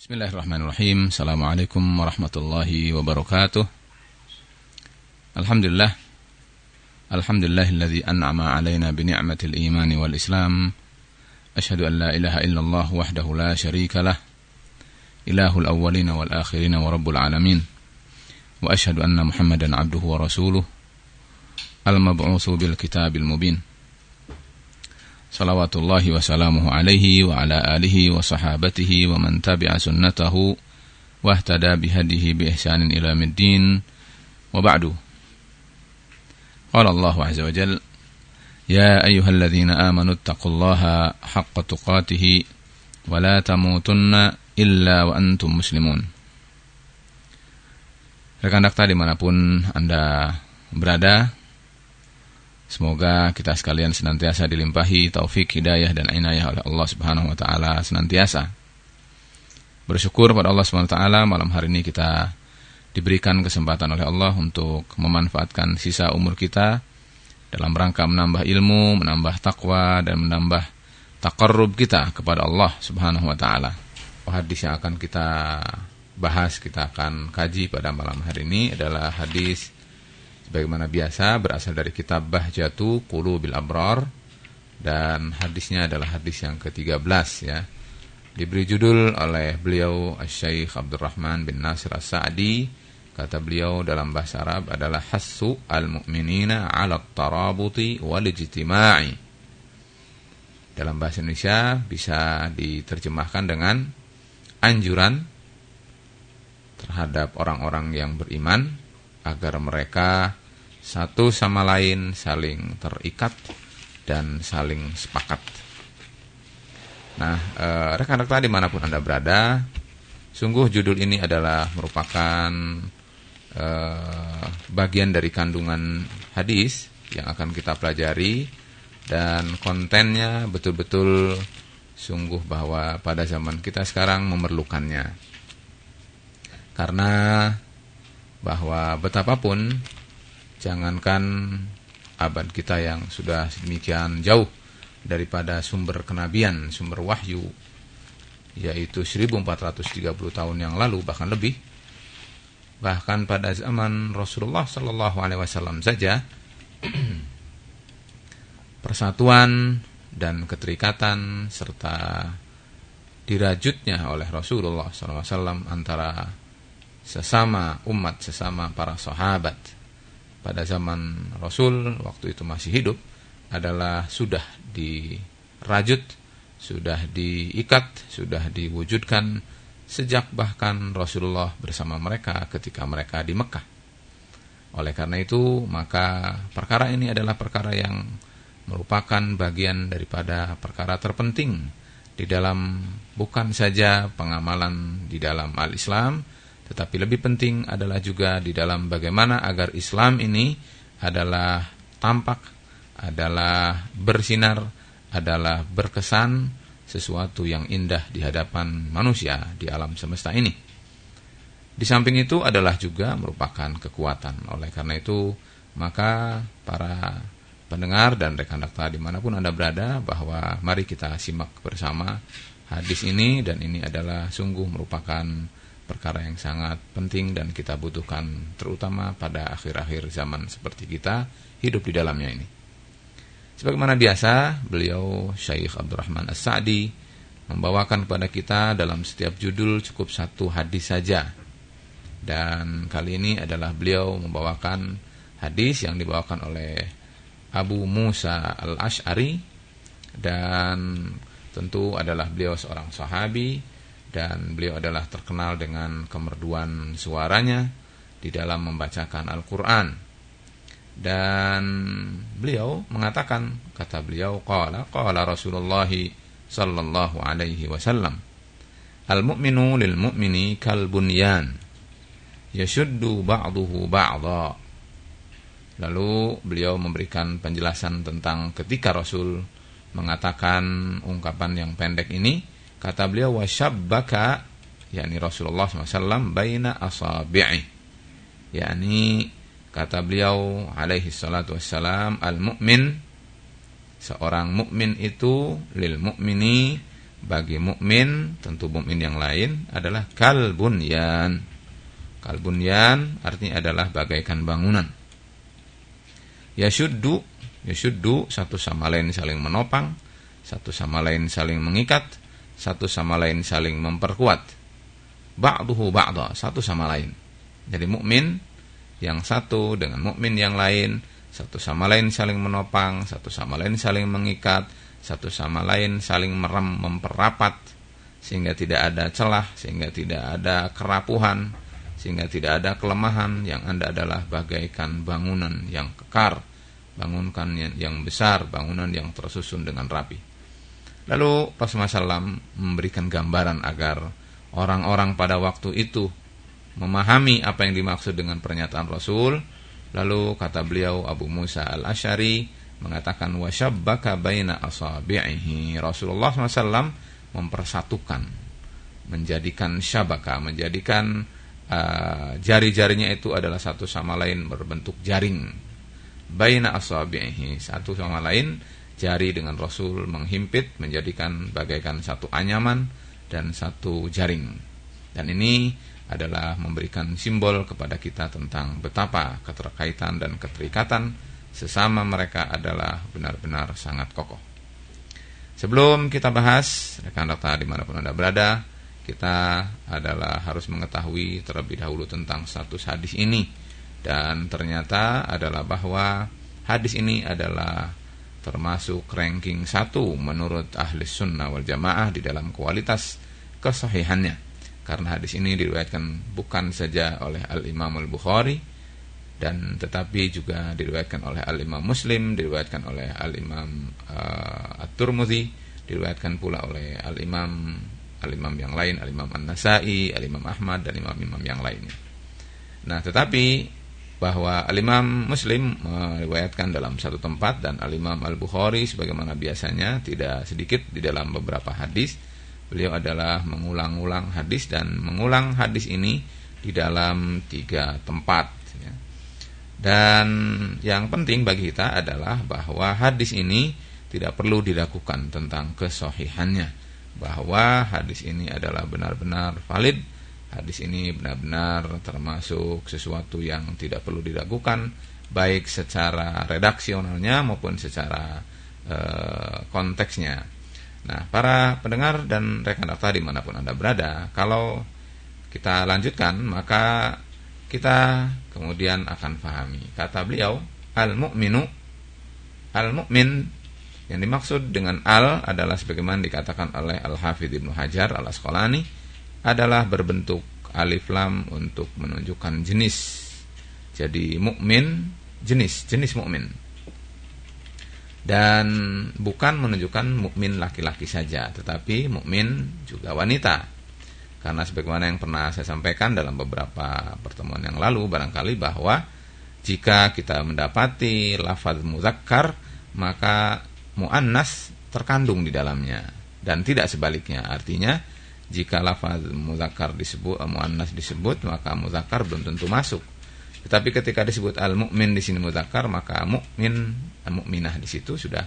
Bismillahirrahmanirrahim. Assalamualaikum warahmatullahi wabarakatuh. Alhamdulillah. Alhamdulillahilladzi an'ama alaina bi ni'matil imani wal islam. Ashhadu an la ilaha illallah wahdahu la syarika lah. Ilahul awwalina wal akhirina wa rabbul alamin. Wa ashhadu anna Muhammadan abduhu wa rasuluh. Al-mab'utsu bil kitabil mubin. Salawatullahi wasalamuhu alaihi wa ala alihi wa sahabatihi wa man tabi'a sunnatahu wa ihtada bihadihi bi ihsanin ila middin wa ba'du. Qala Allah azza wa jal Ya ayyuhalladzina amanu attaqullaha haqqa tuqatih wa la tamutunna illa wa antum muslimun. Rekan dakta di mana pun Anda berada Semoga kita sekalian senantiasa dilimpahi taufik, hidayah dan inayah oleh Allah Subhanahu wa taala senantiasa. Bersyukur pada Allah Subhanahu wa taala malam hari ini kita diberikan kesempatan oleh Allah untuk memanfaatkan sisa umur kita dalam rangka menambah ilmu, menambah takwa dan menambah takarrub kita kepada Allah Subhanahu wa taala. Hadis yang akan kita bahas, kita akan kaji pada malam hari ini adalah hadis Bagaimana biasa berasal dari kitab Bahjatu Qulubil Abrar dan hadisnya adalah hadis yang ke-13 ya. Diberi judul oleh beliau Syekh Abdurrahman bin Nasir As-Sa'di kata beliau dalam bahasa Arab adalah hassu al-mu'minina 'ala tarabuti wal ijtima'i. Dalam bahasa Indonesia bisa diterjemahkan dengan anjuran terhadap orang-orang yang beriman agar mereka satu sama lain saling terikat dan saling sepakat. Nah, eh, rekan-rekan di mana pun Anda berada, sungguh judul ini adalah merupakan eh, bagian dari kandungan hadis yang akan kita pelajari dan kontennya betul-betul sungguh bahwa pada zaman kita sekarang memerlukannya. Karena bahwa betapapun jangankan abad kita yang sudah demikian jauh daripada sumber kenabian, sumber wahyu yaitu 1430 tahun yang lalu bahkan lebih bahkan pada zaman Rasulullah Shallallahu alaihi wasallam saja persatuan dan keterikatan serta dirajutnya oleh Rasulullah SAW antara sesama umat, sesama para sahabat pada zaman Rasul waktu itu masih hidup adalah sudah dirajut, sudah diikat, sudah diwujudkan sejak bahkan Rasulullah bersama mereka ketika mereka di Mekah. Oleh karena itu, maka perkara ini adalah perkara yang merupakan bagian daripada perkara terpenting di dalam bukan saja pengamalan di dalam al-Islam, tetapi lebih penting adalah juga di dalam bagaimana agar Islam ini adalah tampak, adalah bersinar, adalah berkesan sesuatu yang indah di hadapan manusia di alam semesta ini. Di samping itu adalah juga merupakan kekuatan. Oleh karena itu, maka para pendengar dan rekan dakta di mana pun Anda berada, bahwa mari kita simak bersama hadis ini dan ini adalah sungguh merupakan perkara yang sangat penting dan kita butuhkan terutama pada akhir-akhir zaman seperti kita hidup di dalamnya ini. Sebagaimana biasa, beliau Syekh Abdurrahman As-Sa'di membawakan kepada kita dalam setiap judul cukup satu hadis saja. Dan kali ini adalah beliau membawakan hadis yang dibawakan oleh Abu Musa Al-Ash'ari dan tentu adalah beliau seorang sahabi dan beliau adalah terkenal dengan kemerduan suaranya di dalam membacakan Al-Qur'an. Dan beliau mengatakan kata beliau qala qala Rasulullah sallallahu alaihi wasallam Al-mu'minu lil mu'mini kal bunyan yashuddu ba'dahu ba'dha. Lalu beliau memberikan penjelasan tentang ketika Rasul mengatakan ungkapan yang pendek ini Kata beliau wasyabbaka yakni Rasulullah SAW baina asabi'i. yakni kata beliau alaihi salatu wassalam al-mu'min seorang mukmin itu lil mukmini bagi mukmin tentu mukmin yang lain adalah kalbunyan. Kalbunyan artinya adalah bagaikan bangunan. Yashuddu, yashuddu satu sama lain saling menopang, satu sama lain saling mengikat, satu sama lain saling memperkuat. Ba'duhu ba'da, satu sama lain. Jadi mukmin yang satu dengan mukmin yang lain, satu sama lain saling menopang, satu sama lain saling mengikat, satu sama lain saling merem memperrapat sehingga tidak ada celah, sehingga tidak ada kerapuhan, sehingga tidak ada kelemahan yang Anda adalah bagaikan bangunan yang kekar, bangunkan yang besar, bangunan yang tersusun dengan rapi. Lalu Rasulullah SAW memberikan gambaran agar orang-orang pada waktu itu memahami apa yang dimaksud dengan pernyataan Rasul. Lalu kata beliau Abu Musa al-Ashari mengatakan wasyabbaka baina asabi'ihi. Rasulullah SAW mempersatukan, menjadikan syabaka, menjadikan uh, jari-jarinya itu adalah satu sama lain berbentuk jaring. Baina asabi'ihi, satu sama lain jari dengan Rasul menghimpit menjadikan bagaikan satu anyaman dan satu jaring. Dan ini adalah memberikan simbol kepada kita tentang betapa keterkaitan dan keterikatan sesama mereka adalah benar-benar sangat kokoh. Sebelum kita bahas, rekan-rekan di mana pun Anda berada, kita adalah harus mengetahui terlebih dahulu tentang status hadis ini. Dan ternyata adalah bahwa hadis ini adalah termasuk ranking satu menurut ahli sunnah wal jamaah di dalam kualitas kesahihannya. Karena hadis ini diriwayatkan bukan saja oleh Al-Imam Al-Bukhari, dan tetapi juga diriwayatkan oleh Al Imam Muslim, diriwayatkan oleh Al Imam uh, At-Tirmidzi, diriwayatkan pula oleh Al Imam Al Imam yang lain, Al Imam An-Nasai, Al Imam Ahmad dan imam-imam yang lainnya. Nah, tetapi bahwa Al Imam Muslim meriwayatkan dalam satu tempat dan Al Imam Al Bukhari sebagaimana biasanya tidak sedikit di dalam beberapa hadis beliau adalah mengulang-ulang hadis dan mengulang hadis ini di dalam tiga tempat dan yang penting bagi kita adalah bahwa hadis ini tidak perlu dilakukan tentang kesohihannya. Bahwa hadis ini adalah benar-benar valid. Hadis ini benar-benar termasuk sesuatu yang tidak perlu dilakukan. Baik secara redaksionalnya maupun secara e, konteksnya. Nah, para pendengar dan rekan-rekan di mana pun Anda berada, kalau kita lanjutkan, maka kita kemudian akan fahami. Kata beliau, al-mu'minu al-mu'min yang dimaksud dengan al adalah sebagaimana dikatakan oleh Al-Hafidh Ibnu Hajar Al-Asqalani adalah berbentuk alif lam untuk menunjukkan jenis. Jadi mukmin jenis, jenis mukmin. Dan bukan menunjukkan mukmin laki-laki saja, tetapi mukmin juga wanita. Karena sebagaimana yang pernah saya sampaikan dalam beberapa pertemuan yang lalu barangkali bahwa jika kita mendapati lafaz muzakkar maka muannas terkandung di dalamnya dan tidak sebaliknya. Artinya jika lafaz muzakkar disebut muannas disebut maka muzakkar belum tentu masuk. Tetapi ketika disebut al mukmin di sini muzakkar maka mukmin mukminah di situ sudah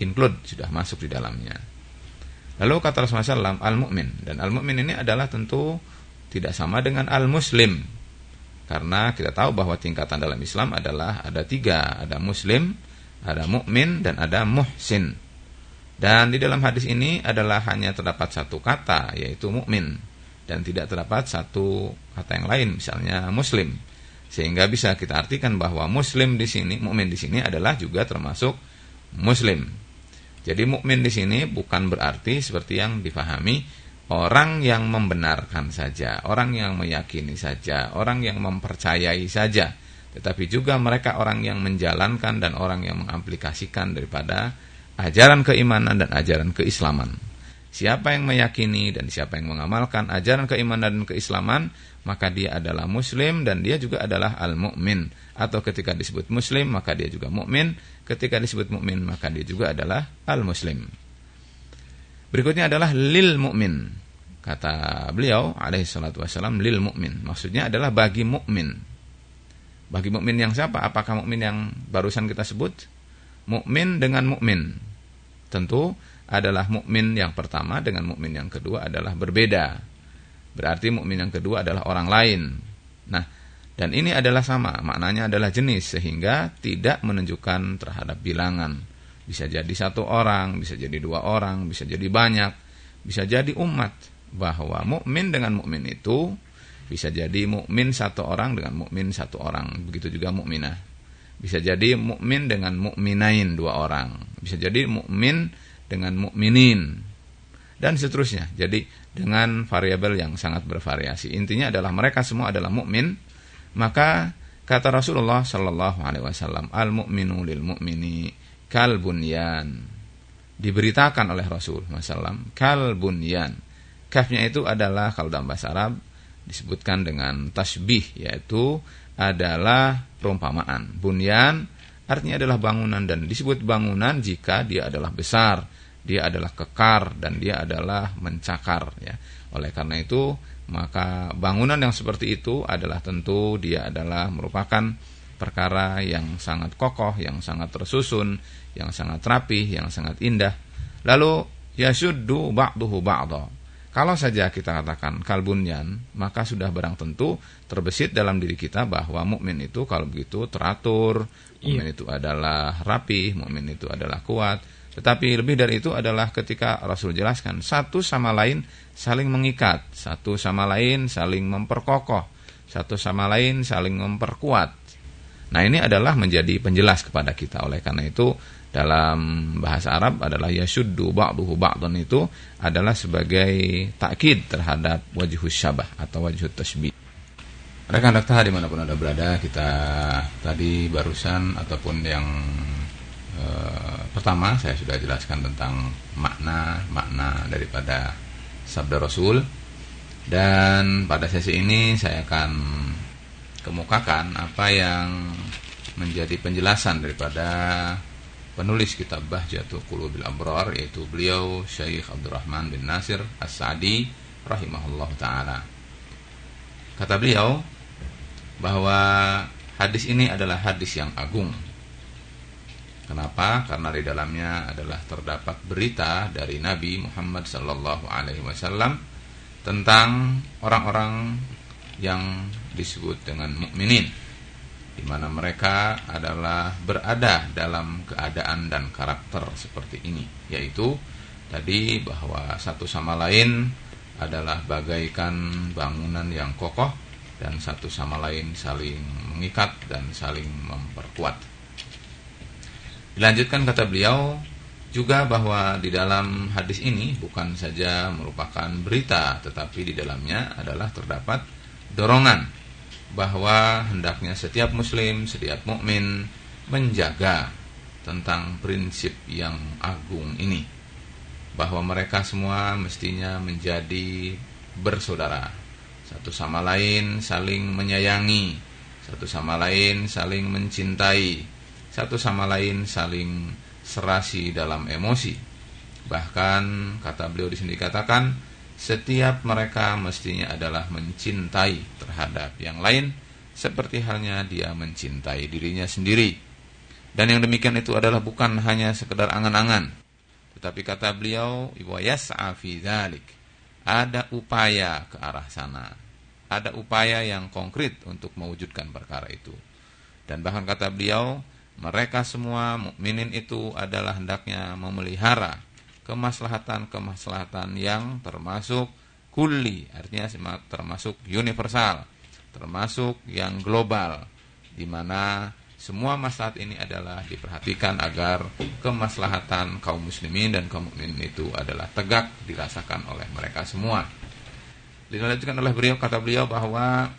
include sudah masuk di dalamnya. Lalu kata Rasulullah SAW, al-mu'min. Dan al-mu'min ini adalah tentu tidak sama dengan al-muslim. Karena kita tahu bahwa tingkatan dalam Islam adalah ada tiga. Ada muslim, ada mukmin dan ada muhsin. Dan di dalam hadis ini adalah hanya terdapat satu kata, yaitu mukmin. Dan tidak terdapat satu kata yang lain, misalnya muslim. Sehingga bisa kita artikan bahwa muslim di sini, mukmin di sini adalah juga termasuk muslim. Jadi mukmin di sini bukan berarti seperti yang difahami orang yang membenarkan saja, orang yang meyakini saja, orang yang mempercayai saja, tetapi juga mereka orang yang menjalankan dan orang yang mengaplikasikan daripada ajaran keimanan dan ajaran keislaman. Siapa yang meyakini dan siapa yang mengamalkan ajaran keimanan dan keislaman, maka dia adalah muslim dan dia juga adalah al-mu'min. Atau ketika disebut muslim, maka dia juga mukmin. Ketika disebut mukmin, maka dia juga adalah al-muslim. Berikutnya adalah lil mukmin. Kata beliau alaihi salatu wasallam lil mukmin. Maksudnya adalah bagi mukmin. Bagi mukmin yang siapa? Apakah mukmin yang barusan kita sebut? Mukmin dengan mukmin. Tentu adalah mukmin yang pertama dengan mukmin yang kedua adalah berbeda. Berarti mukmin yang kedua adalah orang lain. Nah, dan ini adalah sama, maknanya adalah jenis sehingga tidak menunjukkan terhadap bilangan. Bisa jadi satu orang, bisa jadi dua orang, bisa jadi banyak, bisa jadi umat bahwa mukmin dengan mukmin itu bisa jadi mukmin satu orang dengan mukmin satu orang, begitu juga mukminah. Bisa jadi mukmin dengan mukminain dua orang, bisa jadi mukmin dengan mukminin dan seterusnya. Jadi dengan variabel yang sangat bervariasi. Intinya adalah mereka semua adalah mukmin. Maka kata Rasulullah Shallallahu Alaihi Wasallam, al mukminu lil mukmini kal bunyan. Diberitakan oleh Rasul Wasallam kal bunyan. Kafnya itu adalah kalau dalam bahasa Arab disebutkan dengan tasbih yaitu adalah perumpamaan. Bunyan artinya adalah bangunan dan disebut bangunan jika dia adalah besar, dia adalah kekar dan dia adalah mencakar ya. Oleh karena itu, maka bangunan yang seperti itu adalah tentu dia adalah merupakan perkara yang sangat kokoh, yang sangat tersusun, yang sangat rapih, yang sangat indah. Lalu yasuddu ba'duhu ba'dha kalau saja kita katakan kalbunyan, maka sudah barang tentu terbesit dalam diri kita bahwa mukmin itu kalau begitu teratur, mukmin iya. itu adalah rapi, mukmin itu adalah kuat. Tetapi lebih dari itu adalah ketika Rasul jelaskan satu sama lain saling mengikat, satu sama lain saling memperkokoh, satu sama lain saling memperkuat. Nah, ini adalah menjadi penjelas kepada kita. Oleh karena itu, dalam bahasa Arab adalah yashuddu ba'duhu ba'dun itu adalah sebagai takkid terhadap wajhus syabah atau wajhut tasbih. Rekan dokter di mana pun anda berada kita tadi barusan ataupun yang e, pertama saya sudah jelaskan tentang makna makna daripada sabda Rasul dan pada sesi ini saya akan kemukakan apa yang menjadi penjelasan daripada penulis kitab Bahjatul Qulubil Abrar yaitu beliau Syekh Abdurrahman bin Nasir As-Sa'di rahimahullah taala. Kata beliau bahwa hadis ini adalah hadis yang agung. Kenapa? Karena di dalamnya adalah terdapat berita dari Nabi Muhammad sallallahu alaihi wasallam tentang orang-orang yang disebut dengan mukminin di mana mereka adalah berada dalam keadaan dan karakter seperti ini, yaitu tadi bahwa satu sama lain adalah bagaikan bangunan yang kokoh dan satu sama lain saling mengikat dan saling memperkuat. Dilanjutkan kata beliau juga bahwa di dalam hadis ini bukan saja merupakan berita tetapi di dalamnya adalah terdapat dorongan bahwa hendaknya setiap muslim, setiap mukmin menjaga tentang prinsip yang agung ini. Bahwa mereka semua mestinya menjadi bersaudara. Satu sama lain saling menyayangi. Satu sama lain saling mencintai. Satu sama lain saling serasi dalam emosi. Bahkan kata beliau di sini dikatakan setiap mereka mestinya adalah mencintai terhadap yang lain seperti halnya dia mencintai dirinya sendiri. Dan yang demikian itu adalah bukan hanya sekedar angan-angan, tetapi kata beliau, Ada upaya ke arah sana. Ada upaya yang konkret untuk mewujudkan perkara itu. Dan bahkan kata beliau, mereka semua mukminin itu adalah hendaknya memelihara kemaslahatan-kemaslahatan yang termasuk kuli, artinya termasuk universal, termasuk yang global, di mana semua maslahat ini adalah diperhatikan agar kemaslahatan kaum muslimin dan kaum mukminin itu adalah tegak dirasakan oleh mereka semua. Dilanjutkan oleh beliau kata beliau bahwa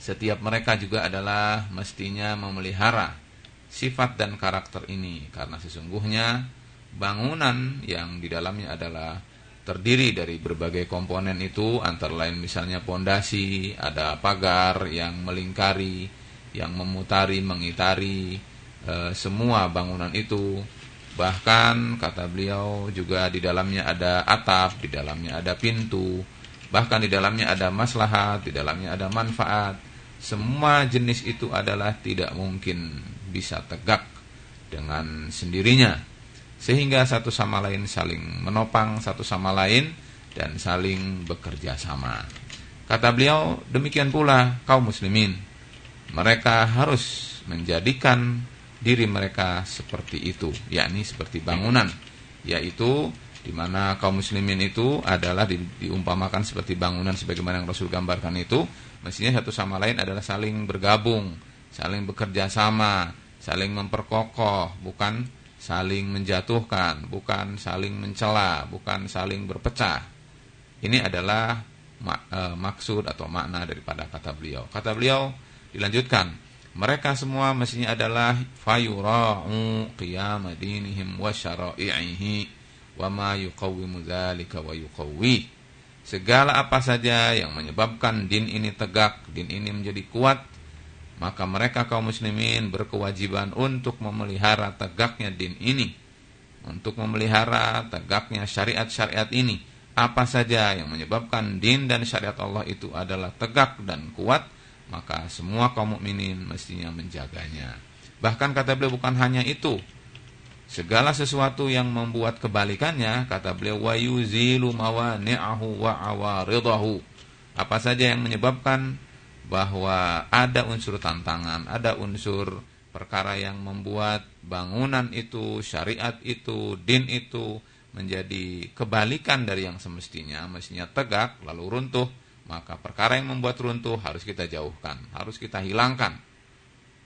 setiap mereka juga adalah mestinya memelihara sifat dan karakter ini karena sesungguhnya bangunan yang di dalamnya adalah terdiri dari berbagai komponen itu antara lain misalnya pondasi, ada pagar yang melingkari, yang memutari, mengitari e, semua bangunan itu. Bahkan kata beliau juga di dalamnya ada atap, di dalamnya ada pintu, bahkan di dalamnya ada maslahat, di dalamnya ada manfaat. Semua jenis itu adalah tidak mungkin bisa tegak dengan sendirinya sehingga satu sama lain saling menopang satu sama lain dan saling bekerja sama. Kata beliau, demikian pula kaum muslimin. Mereka harus menjadikan diri mereka seperti itu, yakni seperti bangunan, yaitu di mana kaum muslimin itu adalah di, diumpamakan seperti bangunan sebagaimana yang Rasul gambarkan itu, mestinya satu sama lain adalah saling bergabung, saling bekerja sama, saling memperkokoh, bukan saling menjatuhkan, bukan saling mencela, bukan saling berpecah. Ini adalah mak, e, maksud atau makna daripada kata beliau. Kata beliau dilanjutkan, mereka semua mestinya adalah fayura'u qiyam dinihim wa syara'ihi wa ma yuqawwimu dzalika wa yuqawwi. Segala apa saja yang menyebabkan din ini tegak, din ini menjadi kuat, maka mereka kaum muslimin berkewajiban untuk memelihara tegaknya din ini. Untuk memelihara tegaknya syariat-syariat ini. Apa saja yang menyebabkan din dan syariat Allah itu adalah tegak dan kuat maka semua kaum mukminin mestinya menjaganya. Bahkan kata beliau bukan hanya itu. Segala sesuatu yang membuat kebalikannya kata beliau wa yuzilu mawani'ahu wa apa saja yang menyebabkan bahwa ada unsur tantangan, ada unsur perkara yang membuat bangunan itu, syariat itu, din itu menjadi kebalikan dari yang semestinya, mestinya tegak lalu runtuh, maka perkara yang membuat runtuh harus kita jauhkan, harus kita hilangkan.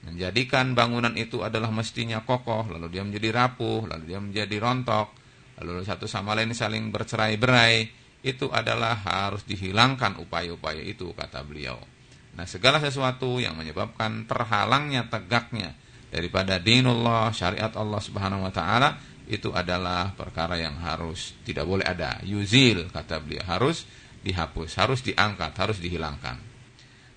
Menjadikan bangunan itu adalah mestinya kokoh, lalu dia menjadi rapuh, lalu dia menjadi rontok, lalu satu sama lain saling bercerai-berai, itu adalah harus dihilangkan upaya-upaya itu kata beliau. Nah segala sesuatu yang menyebabkan terhalangnya tegaknya daripada dinullah syariat Allah Subhanahu wa taala itu adalah perkara yang harus tidak boleh ada. Yuzil kata beliau harus dihapus, harus diangkat, harus dihilangkan.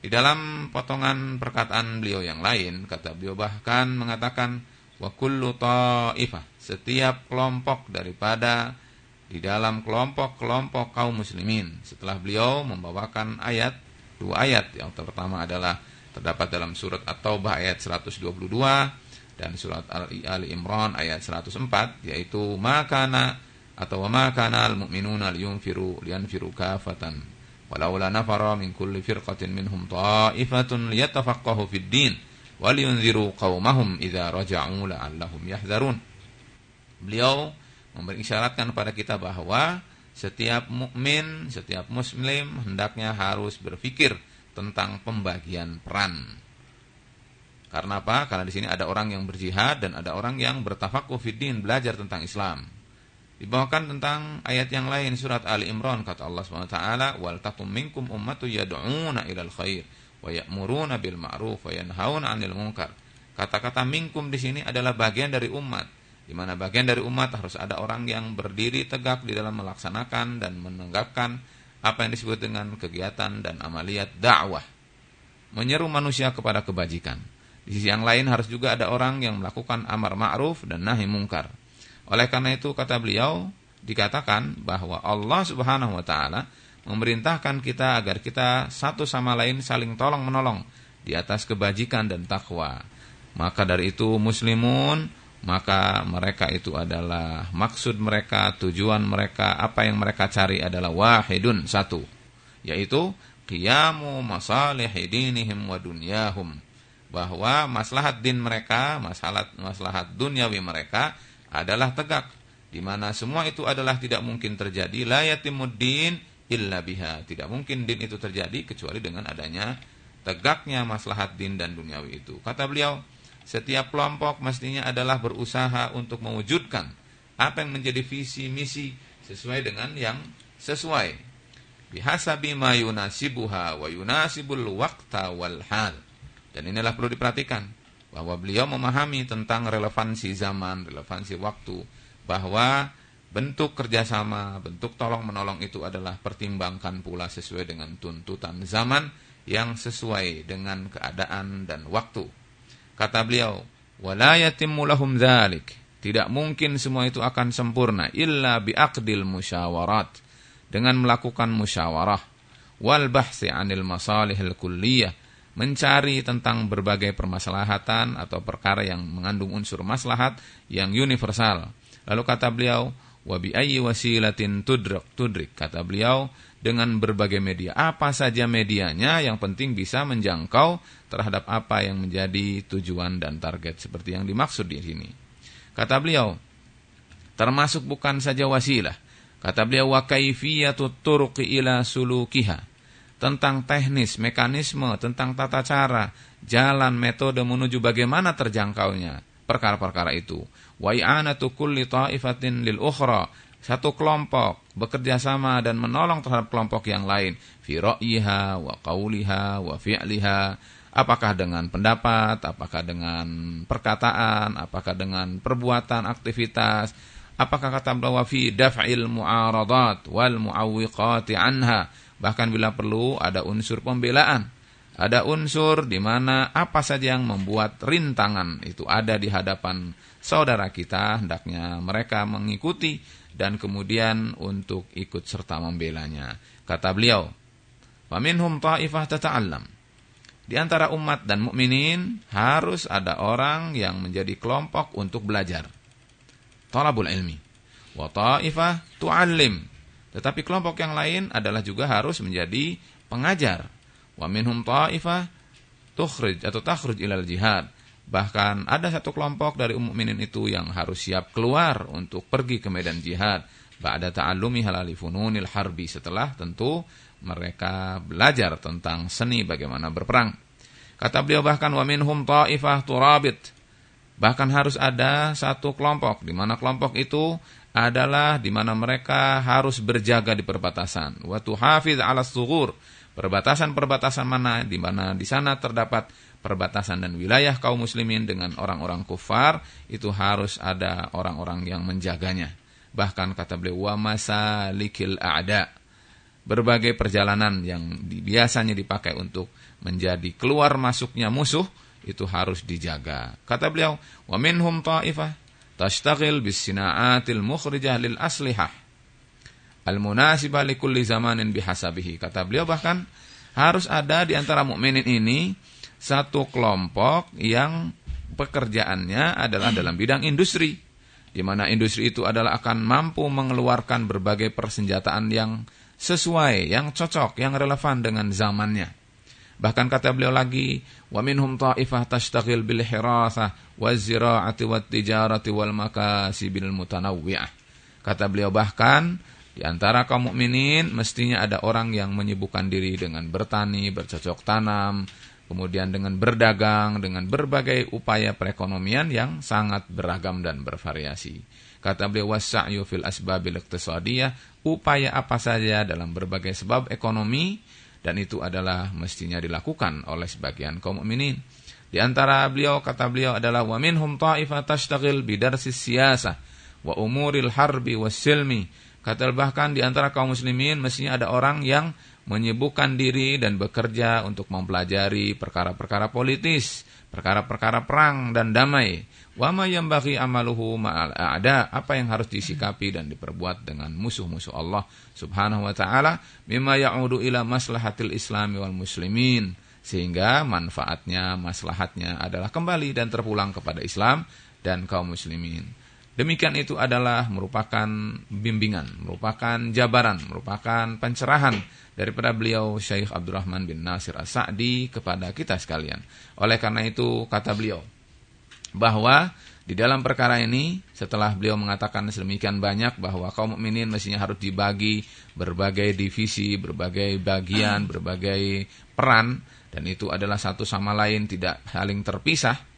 Di dalam potongan perkataan beliau yang lain kata beliau bahkan mengatakan wa kullu ta'ifah setiap kelompok daripada di dalam kelompok-kelompok kaum muslimin setelah beliau membawakan ayat dua ayat. Yang pertama adalah terdapat dalam surat At-Taubah ayat 122 dan surat Ali Imran ayat 104 yaitu makana atau wa makana al-mu'minuna liyunfiru liyanfiru kafatan walaula nafara min kulli firqatin minhum ta'ifatun liyatafaqahu fid din waliyunziru qaumahum idza raja'u la'allahum yahdharun beliau memberi isyaratkan kepada kita bahwa setiap mukmin, setiap muslim hendaknya harus berpikir tentang pembagian peran. Karena apa? Karena di sini ada orang yang berjihad dan ada orang yang bertafakuh fiddin, belajar tentang Islam. Dibawakan tentang ayat yang lain surat Ali Imran kata Allah SWT, "Wal takum minkum ummatu yad'una ilal khair wa ya'muruna bil ma'ruf wa yanhauna 'anil munkar." Kata-kata minkum di sini adalah bagian dari umat di mana bagian dari umat harus ada orang yang berdiri tegak di dalam melaksanakan dan menegakkan apa yang disebut dengan kegiatan dan amaliat dakwah. Menyeru manusia kepada kebajikan. Di sisi yang lain harus juga ada orang yang melakukan amar ma'ruf dan nahi mungkar. Oleh karena itu kata beliau dikatakan bahwa Allah Subhanahu wa taala memerintahkan kita agar kita satu sama lain saling tolong menolong di atas kebajikan dan takwa. Maka dari itu muslimun maka mereka itu adalah maksud mereka, tujuan mereka, apa yang mereka cari adalah wahidun satu, yaitu qiyamu masalih dinihim wa dunyahum. Bahwa maslahat din mereka, masalah maslahat duniawi mereka adalah tegak di mana semua itu adalah tidak mungkin terjadi la yatimuddin illa biha. Tidak mungkin din itu terjadi kecuali dengan adanya tegaknya maslahat din dan duniawi itu. Kata beliau, setiap kelompok mestinya adalah berusaha untuk mewujudkan apa yang menjadi visi misi sesuai dengan yang sesuai. Bihasabi ma yunasibuha wa yunasibul waqta wal hal. Dan inilah perlu diperhatikan bahwa beliau memahami tentang relevansi zaman, relevansi waktu, bahwa bentuk kerjasama, bentuk tolong menolong itu adalah pertimbangkan pula sesuai dengan tuntutan zaman yang sesuai dengan keadaan dan waktu. Kata beliau, "Wala yatimmu lahum dzalik." Tidak mungkin semua itu akan sempurna illa biaqdil musyawarat. Dengan melakukan musyawarah wal bahsi 'anil masalihil kulliyah, mencari tentang berbagai permasalahan atau perkara yang mengandung unsur maslahat yang universal. Lalu kata beliau, wa bi ayyi wasilatin tudrak tudrik kata beliau dengan berbagai media apa saja medianya yang penting bisa menjangkau terhadap apa yang menjadi tujuan dan target seperti yang dimaksud di sini kata beliau termasuk bukan saja wasilah kata beliau wa kaifiyatu turuqi ila sulukiha tentang teknis mekanisme tentang tata cara jalan metode menuju bagaimana terjangkaunya perkara-perkara itu. Wa i'anatu kulli ta'ifatin lil ukhra. Satu kelompok bekerja sama dan menolong terhadap kelompok yang lain fi ra'yiha wa qawliha wa fi'liha. Apakah dengan pendapat, apakah dengan perkataan, apakah dengan perbuatan, aktivitas, apakah kata bahwa fi daf'il mu'aradat wal mu'awwiqati anha. Bahkan bila perlu ada unsur pembelaan ada unsur di mana apa saja yang membuat rintangan itu ada di hadapan saudara kita, hendaknya mereka mengikuti dan kemudian untuk ikut serta membelanya. Kata beliau, "Faminhum ta'ifah tata'allam." Di antara umat dan mukminin harus ada orang yang menjadi kelompok untuk belajar. Talabul ilmi. Wa ta'ifah tu'allim. Tetapi kelompok yang lain adalah juga harus menjadi pengajar Wa minhum ta'ifah tukhrij atau takhruj ilal jihad. Bahkan ada satu kelompok dari mukminin itu yang harus siap keluar untuk pergi ke medan jihad. Ba'da ta'allumi halali fununil harbi. Setelah tentu mereka belajar tentang seni bagaimana berperang. Kata beliau bahkan wa minhum ta'ifah turabit. Bahkan harus ada satu kelompok di mana kelompok itu adalah di mana mereka harus berjaga di perbatasan. Wa tuhafiz 'ala sughur Perbatasan-perbatasan mana di mana di sana terdapat perbatasan dan wilayah kaum muslimin dengan orang-orang kufar itu harus ada orang-orang yang menjaganya. Bahkan kata beliau wa masalikil a'da. Berbagai perjalanan yang biasanya dipakai untuk menjadi keluar masuknya musuh itu harus dijaga. Kata beliau, wa minhum ta'ifah tashtaghil bis sina'atil mukhrijah lil aslihah al-munasibah likulli zamanin bihasabihi. Kata beliau bahkan harus ada di antara mukminin ini satu kelompok yang pekerjaannya adalah dalam bidang industri di mana industri itu adalah akan mampu mengeluarkan berbagai persenjataan yang sesuai, yang cocok, yang relevan dengan zamannya. Bahkan kata beliau lagi, wa minhum ta'ifah tashtaghil bil hirasah waz zira'ati wat tijarati wal makasibil mutanawwi'ah. Kata beliau bahkan di antara kaum mukminin mestinya ada orang yang menyibukkan diri dengan bertani, bercocok tanam, kemudian dengan berdagang, dengan berbagai upaya perekonomian yang sangat beragam dan bervariasi. Kata beliau wasa'yu fil asbabil iqtisadiyah, upaya apa saja dalam berbagai sebab ekonomi dan itu adalah mestinya dilakukan oleh sebagian kaum mukminin. Di antara beliau kata beliau adalah wa minhum ta'ifah tashtagil bidarsis siyasah wa umuril harbi was silmi Kata bahkan di antara kaum muslimin mestinya ada orang yang menyibukkan diri dan bekerja untuk mempelajari perkara-perkara politis, perkara-perkara perang dan damai. Wama yang bagi amaluhu ma'al a'da, apa yang harus disikapi dan diperbuat dengan musuh-musuh Allah Subhanahu wa taala mimma ya'udu ila maslahatil islami wal muslimin sehingga manfaatnya, maslahatnya adalah kembali dan terpulang kepada Islam dan kaum muslimin. Demikian itu adalah merupakan bimbingan, merupakan jabaran, merupakan pencerahan daripada beliau Syekh Abdurrahman bin Nasir As-Sa'di kepada kita sekalian. Oleh karena itu kata beliau bahwa di dalam perkara ini setelah beliau mengatakan sedemikian banyak bahwa kaum mukminin mestinya harus dibagi berbagai divisi, berbagai bagian, berbagai peran dan itu adalah satu sama lain tidak saling terpisah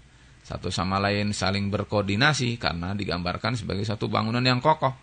satu sama lain saling berkoordinasi karena digambarkan sebagai satu bangunan yang kokoh.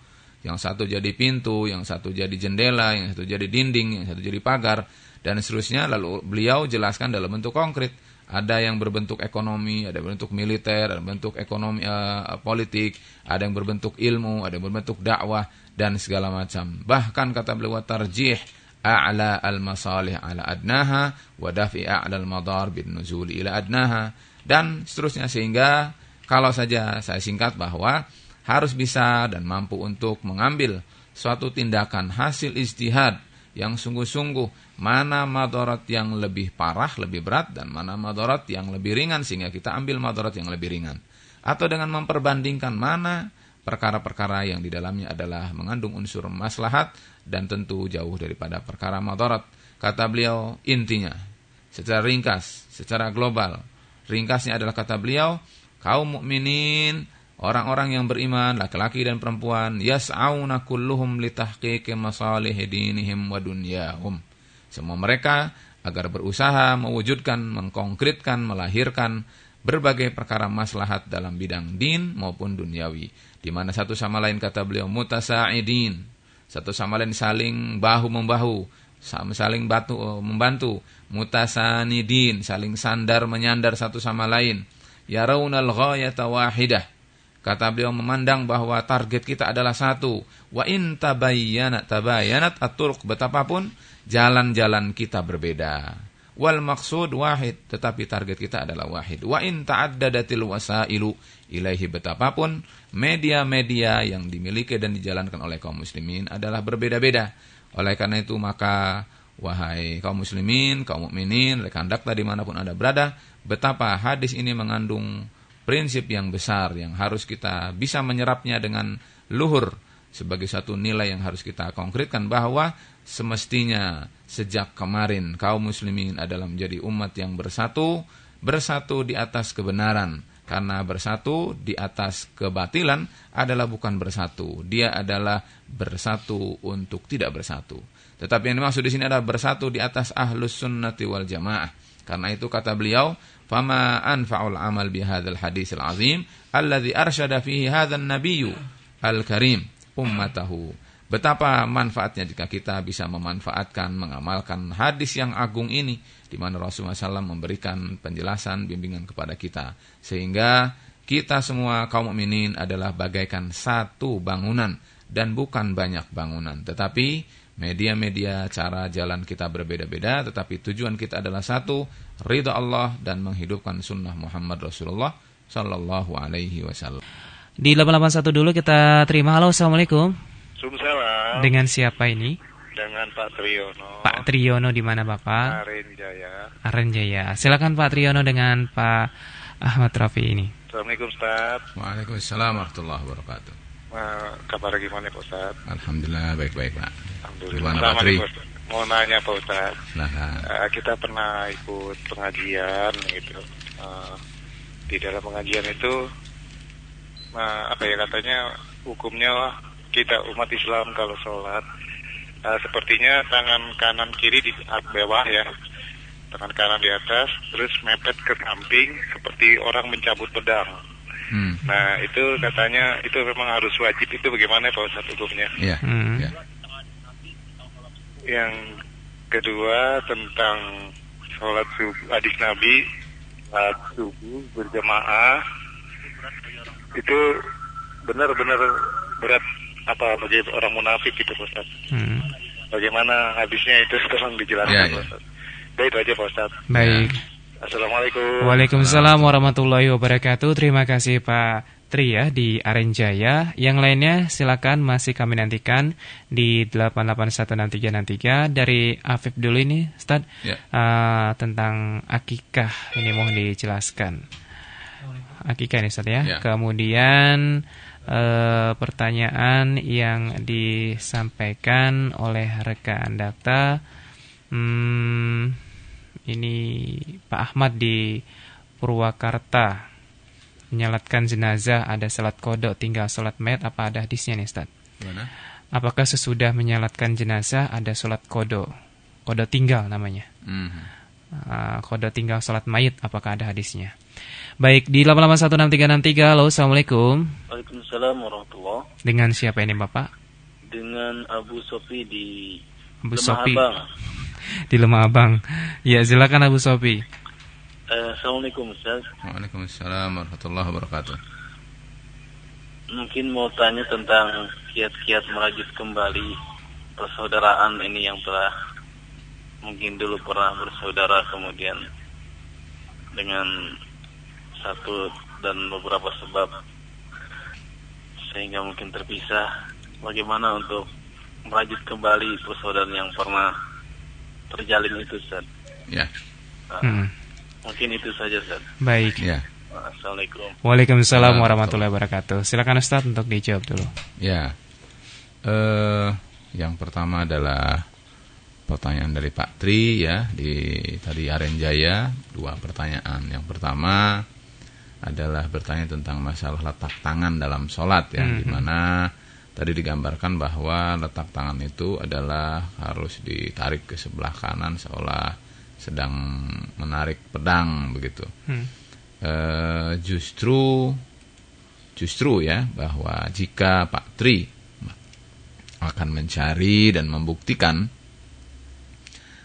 Yang satu jadi pintu, yang satu jadi jendela, yang satu jadi dinding, yang satu jadi pagar, dan seterusnya. Lalu beliau jelaskan dalam bentuk konkret. Ada yang berbentuk ekonomi, ada yang berbentuk militer, ada yang berbentuk ekonomi uh, politik, ada yang berbentuk ilmu, ada yang berbentuk dakwah, dan segala macam. Bahkan kata beliau tarjih a'la al-masalih ala adnaha wa dafi a'la al-madar bin nuzul ila adnaha dan seterusnya sehingga kalau saja saya singkat bahwa harus bisa dan mampu untuk mengambil suatu tindakan hasil istihad yang sungguh-sungguh mana madarat yang lebih parah, lebih berat dan mana madarat yang lebih ringan sehingga kita ambil madarat yang lebih ringan. Atau dengan memperbandingkan mana perkara-perkara yang di dalamnya adalah mengandung unsur maslahat dan tentu jauh daripada perkara madarat. Kata beliau intinya secara ringkas, secara global. Ringkasnya adalah kata beliau, kaum mukminin, orang-orang yang beriman, laki-laki dan perempuan, yas'auna kulluhum litahqiqi masalih dinihim wa dunyahum. Semua mereka agar berusaha mewujudkan, mengkonkretkan, melahirkan berbagai perkara maslahat dalam bidang din maupun duniawi. Di mana satu sama lain kata beliau mutasa'idin, satu sama lain saling bahu-membahu, saling batu, membantu, mutasanidin, saling sandar menyandar satu sama lain. Yarawnal ghayata wahidah. Kata beliau memandang bahwa target kita adalah satu. Wa in tabayyanat tabayyanat at-turuq betapapun jalan-jalan kita berbeda. Wal maksud wahid, tetapi target kita adalah wahid. Wa in ta'addadatil wasailu ilaihi betapapun media-media yang dimiliki dan dijalankan oleh kaum muslimin adalah berbeda-beda. Oleh karena itu maka wahai kaum muslimin, kaum mukminin, rekan dakta di mana pun anda berada, betapa hadis ini mengandung prinsip yang besar yang harus kita bisa menyerapnya dengan luhur sebagai satu nilai yang harus kita konkretkan bahwa semestinya sejak kemarin kaum muslimin adalah menjadi umat yang bersatu, bersatu di atas kebenaran. Karena bersatu di atas kebatilan adalah bukan bersatu, dia adalah bersatu untuk tidak bersatu. Tetapi yang dimaksud di sini adalah bersatu di atas ahlus sunnati wal jamaah. Karena itu kata beliau, fama anfa'ul amal bihadzal hadisil azim alladhi arsyada fihi hadzal nabiyyu al-karim ummatahu. Betapa manfaatnya jika kita bisa memanfaatkan, mengamalkan hadis yang agung ini di mana Rasulullah SAW memberikan penjelasan, bimbingan kepada kita sehingga kita semua kaum mukminin adalah bagaikan satu bangunan dan bukan banyak bangunan, tetapi media-media cara jalan kita berbeda-beda, tetapi tujuan kita adalah satu, ridha Allah dan menghidupkan sunnah Muhammad Rasulullah Sallallahu Alaihi Wasallam. Di 881 dulu kita terima. Halo, Assalamualaikum. Waalaikumsalam. Dengan siapa ini? Dengan Pak Triyono. Pak Triyono di mana Bapak? Arin Jaya. Aren Jaya. Silakan Pak Triyono dengan Pak Ahmad Rafi ini. Assalamualaikum Ustaz. Waalaikumsalam warahmatullahi wabarakatuh. Nah, kabar gimana Pak Ustaz? Alhamdulillah baik-baik Pak. Alhamdulillah. Pak Tri? Ustaz. Mau nanya Pak Ustaz. Nah, Eh, kita pernah ikut pengajian gitu. Eh, di dalam pengajian itu eh, apa ya katanya hukumnya kita umat Islam kalau sholat eh, sepertinya tangan kanan kiri di bawah ya tangan kanan di atas terus mepet ke samping seperti orang mencabut pedang hmm, nah itu katanya itu memang harus wajib itu bagaimana Pak Ustadz hukumnya ya, Hmm. ya. yang kedua tentang sholat subuh hadis Nabi sholat subuh berjamaah itu benar-benar berat apa bagi orang munafik gitu Pak Ustaz. Hmm. Bagaimana habisnya itu tolong dijelaskan Ya, Pak ya. Ustaz. Baik itu aja Pak Ustaz. Baik. Assalamualaikum. Waalaikumsalam warahmatullahi wabarakatuh. Terima kasih Pak Tri ya di Arenjaya. Yang lainnya silakan masih kami nantikan di 8816363 dari Afif dulu ini, Ustaz. Ya. Eh, tentang akikah ini mohon dijelaskan. Akikah ini Ustaz ya. Ya. Kemudian eh, pertanyaan yang disampaikan oleh rekan data hmm, ini Pak Ahmad di Purwakarta menyalatkan jenazah ada salat kodok tinggal salat mayat apa ada hadisnya nih Ustaz? Gimana? Apakah sesudah menyalatkan jenazah ada salat kodok? Kodok tinggal namanya. Hmm. Uh, kodok tinggal salat mayit apakah ada hadisnya? Baik di 8816363 halo Assalamualaikum Waalaikumsalam warahmatullah. Dengan siapa ini Bapak? Dengan Abu Sofi di Abu Sofi Abang. Di Lemah Abang. Ya silakan Abu Sofi. Eh, Assalamualaikum Ustaz. Waalaikumsalam warahmatullahi wabarakatuh. Mungkin mau tanya tentang kiat-kiat merajut kembali persaudaraan ini yang telah mungkin dulu pernah bersaudara kemudian dengan satu dan beberapa sebab sehingga mungkin terpisah. Bagaimana untuk merajut kembali persaudaraan yang pernah terjalin itu Ustaz? Ya, Ah, Hmm. Mungkin itu saja Ustaz. Baik. ya. Assalamualaikum. Waalaikumsalam warahmatullahi wabarakatuh. Silakan Ustaz untuk dijawab dulu. Ya. Eh yang pertama adalah pertanyaan dari Pak Tri ya di tadi Arenjaya dua pertanyaan. Yang pertama adalah bertanya tentang masalah letak tangan dalam sholat ya, Hmm. di mana tadi digambarkan bahwa letak tangan itu adalah harus ditarik ke sebelah kanan seolah sedang menarik pedang begitu. Hmm. Eh, justru justru ya bahwa jika Pak Tri akan mencari dan membuktikan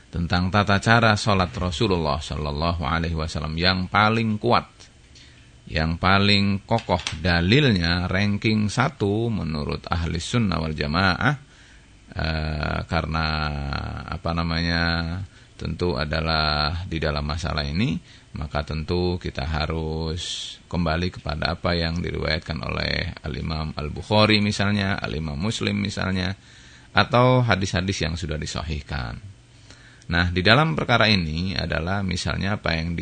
tentang tata cara sholat Rasulullah Shallallahu Alaihi Wasallam yang paling kuat, yang paling kokoh dalilnya ranking satu menurut ahli sunnah wal jamaah eh, karena apa namanya tentu adalah di dalam masalah ini maka tentu kita harus kembali kepada apa yang diriwayatkan oleh Al-Imam Al-Bukhari misalnya, Al-Imam Muslim misalnya atau hadis-hadis yang sudah disahihkan. Nah, di dalam perkara ini adalah misalnya apa yang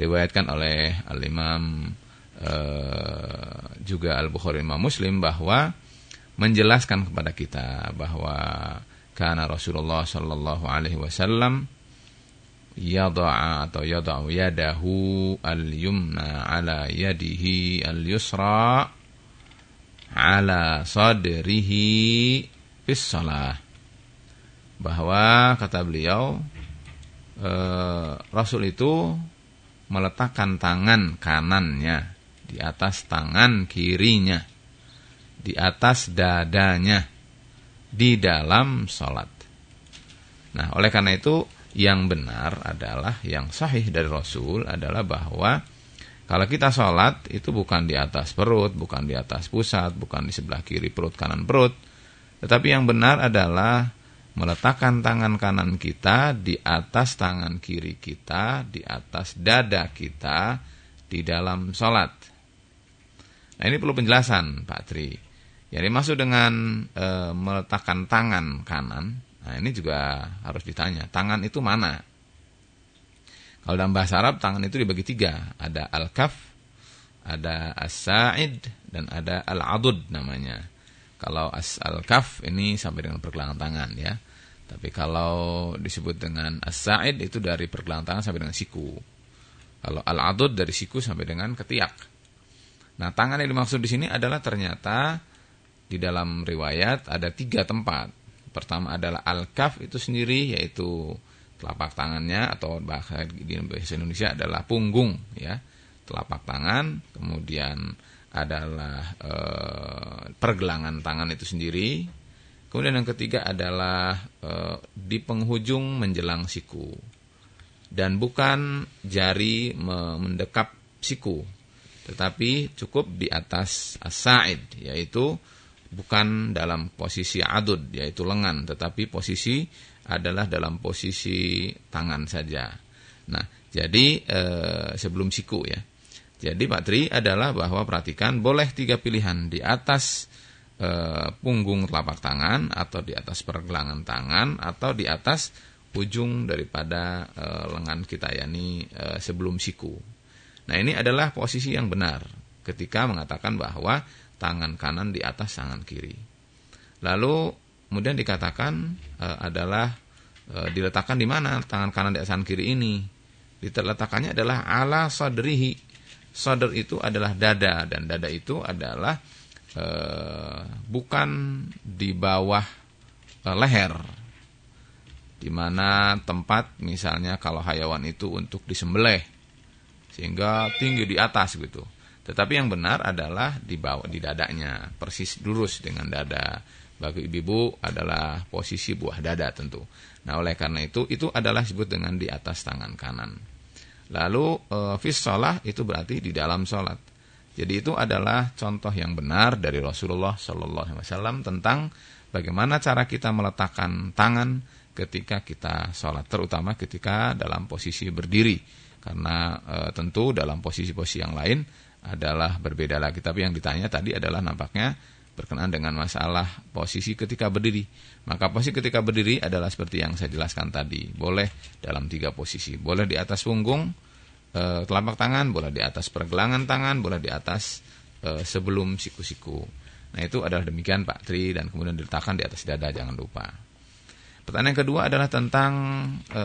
diriwayatkan oleh Al-Imam eh, juga Al-Bukhari Imam Muslim bahwa menjelaskan kepada kita bahwa karena Rasulullah Shallallahu alaihi wasallam yada'a atau yada'u yadahu al-yumna ala yadihi al-yusra ala sadrihi fis salah. Bahwa kata beliau eh, Rasul itu meletakkan tangan kanannya di atas tangan kirinya di atas dadanya di dalam sholat. Nah, oleh karena itu yang benar adalah yang sahih dari Rasul adalah bahwa kalau kita sholat itu bukan di atas perut, bukan di atas pusat, bukan di sebelah kiri perut kanan perut, tetapi yang benar adalah meletakkan tangan kanan kita di atas tangan kiri kita, di atas dada kita di dalam sholat. Nah ini perlu penjelasan Pak Tri. Yang dimaksud dengan e, meletakkan tangan kanan, nah ini juga harus ditanya, tangan itu mana? Kalau dalam bahasa Arab, tangan itu dibagi tiga. Ada al-kaf, ada as-sa'id, dan ada al-adud namanya. Kalau as al-kaf ini sampai dengan pergelangan tangan ya. Tapi kalau disebut dengan as-sa'id itu dari pergelangan tangan sampai dengan siku. Kalau al-adud dari siku sampai dengan ketiak. Nah, tangan yang dimaksud di sini adalah ternyata di dalam riwayat ada tiga tempat. Pertama adalah al-kaf itu sendiri yaitu telapak tangannya atau bahasa di bahasa Indonesia adalah punggung ya. Telapak tangan, kemudian adalah e, pergelangan tangan itu sendiri. Kemudian yang ketiga adalah e, di penghujung menjelang siku. Dan bukan jari mendekap siku, tetapi cukup di atas as-sa'id yaitu bukan dalam posisi adud yaitu lengan tetapi posisi adalah dalam posisi tangan saja. Nah, jadi e, sebelum siku ya. Jadi Pak Tri adalah bahwa perhatikan boleh tiga pilihan di atas e, punggung telapak tangan atau di atas pergelangan tangan atau di atas ujung daripada e, lengan kita yakni e, sebelum siku. Nah, ini adalah posisi yang benar ketika mengatakan bahwa tangan kanan di atas tangan kiri. Lalu kemudian dikatakan e, adalah e, diletakkan di mana tangan kanan di atas tangan kiri ini? Diletakkannya adalah ala sadrihi. Sadr itu adalah dada dan dada itu adalah e, bukan di bawah e, leher. Di mana tempat misalnya kalau hayawan itu untuk disembelih sehingga tinggi di atas gitu. Tetapi yang benar adalah di bawah di dadanya, persis lurus dengan dada. Bagi ibu-ibu adalah posisi buah dada tentu. Nah, oleh karena itu itu adalah disebut dengan di atas tangan kanan. Lalu e, fis sholah itu berarti di dalam sholat. Jadi itu adalah contoh yang benar dari Rasulullah Shallallahu Alaihi Wasallam tentang bagaimana cara kita meletakkan tangan ketika kita sholat, terutama ketika dalam posisi berdiri. Karena e, tentu dalam posisi-posisi yang lain adalah berbeda lagi. Tapi yang ditanya tadi adalah nampaknya berkenaan dengan masalah posisi ketika berdiri. Maka posisi ketika berdiri adalah seperti yang saya jelaskan tadi. Boleh dalam tiga posisi. Boleh di atas punggung, e, telapak tangan, boleh di atas pergelangan tangan, boleh di atas e, sebelum siku-siku. Nah itu adalah demikian Pak Tri dan kemudian diletakkan di atas dada jangan lupa. Pertanyaan kedua adalah tentang e,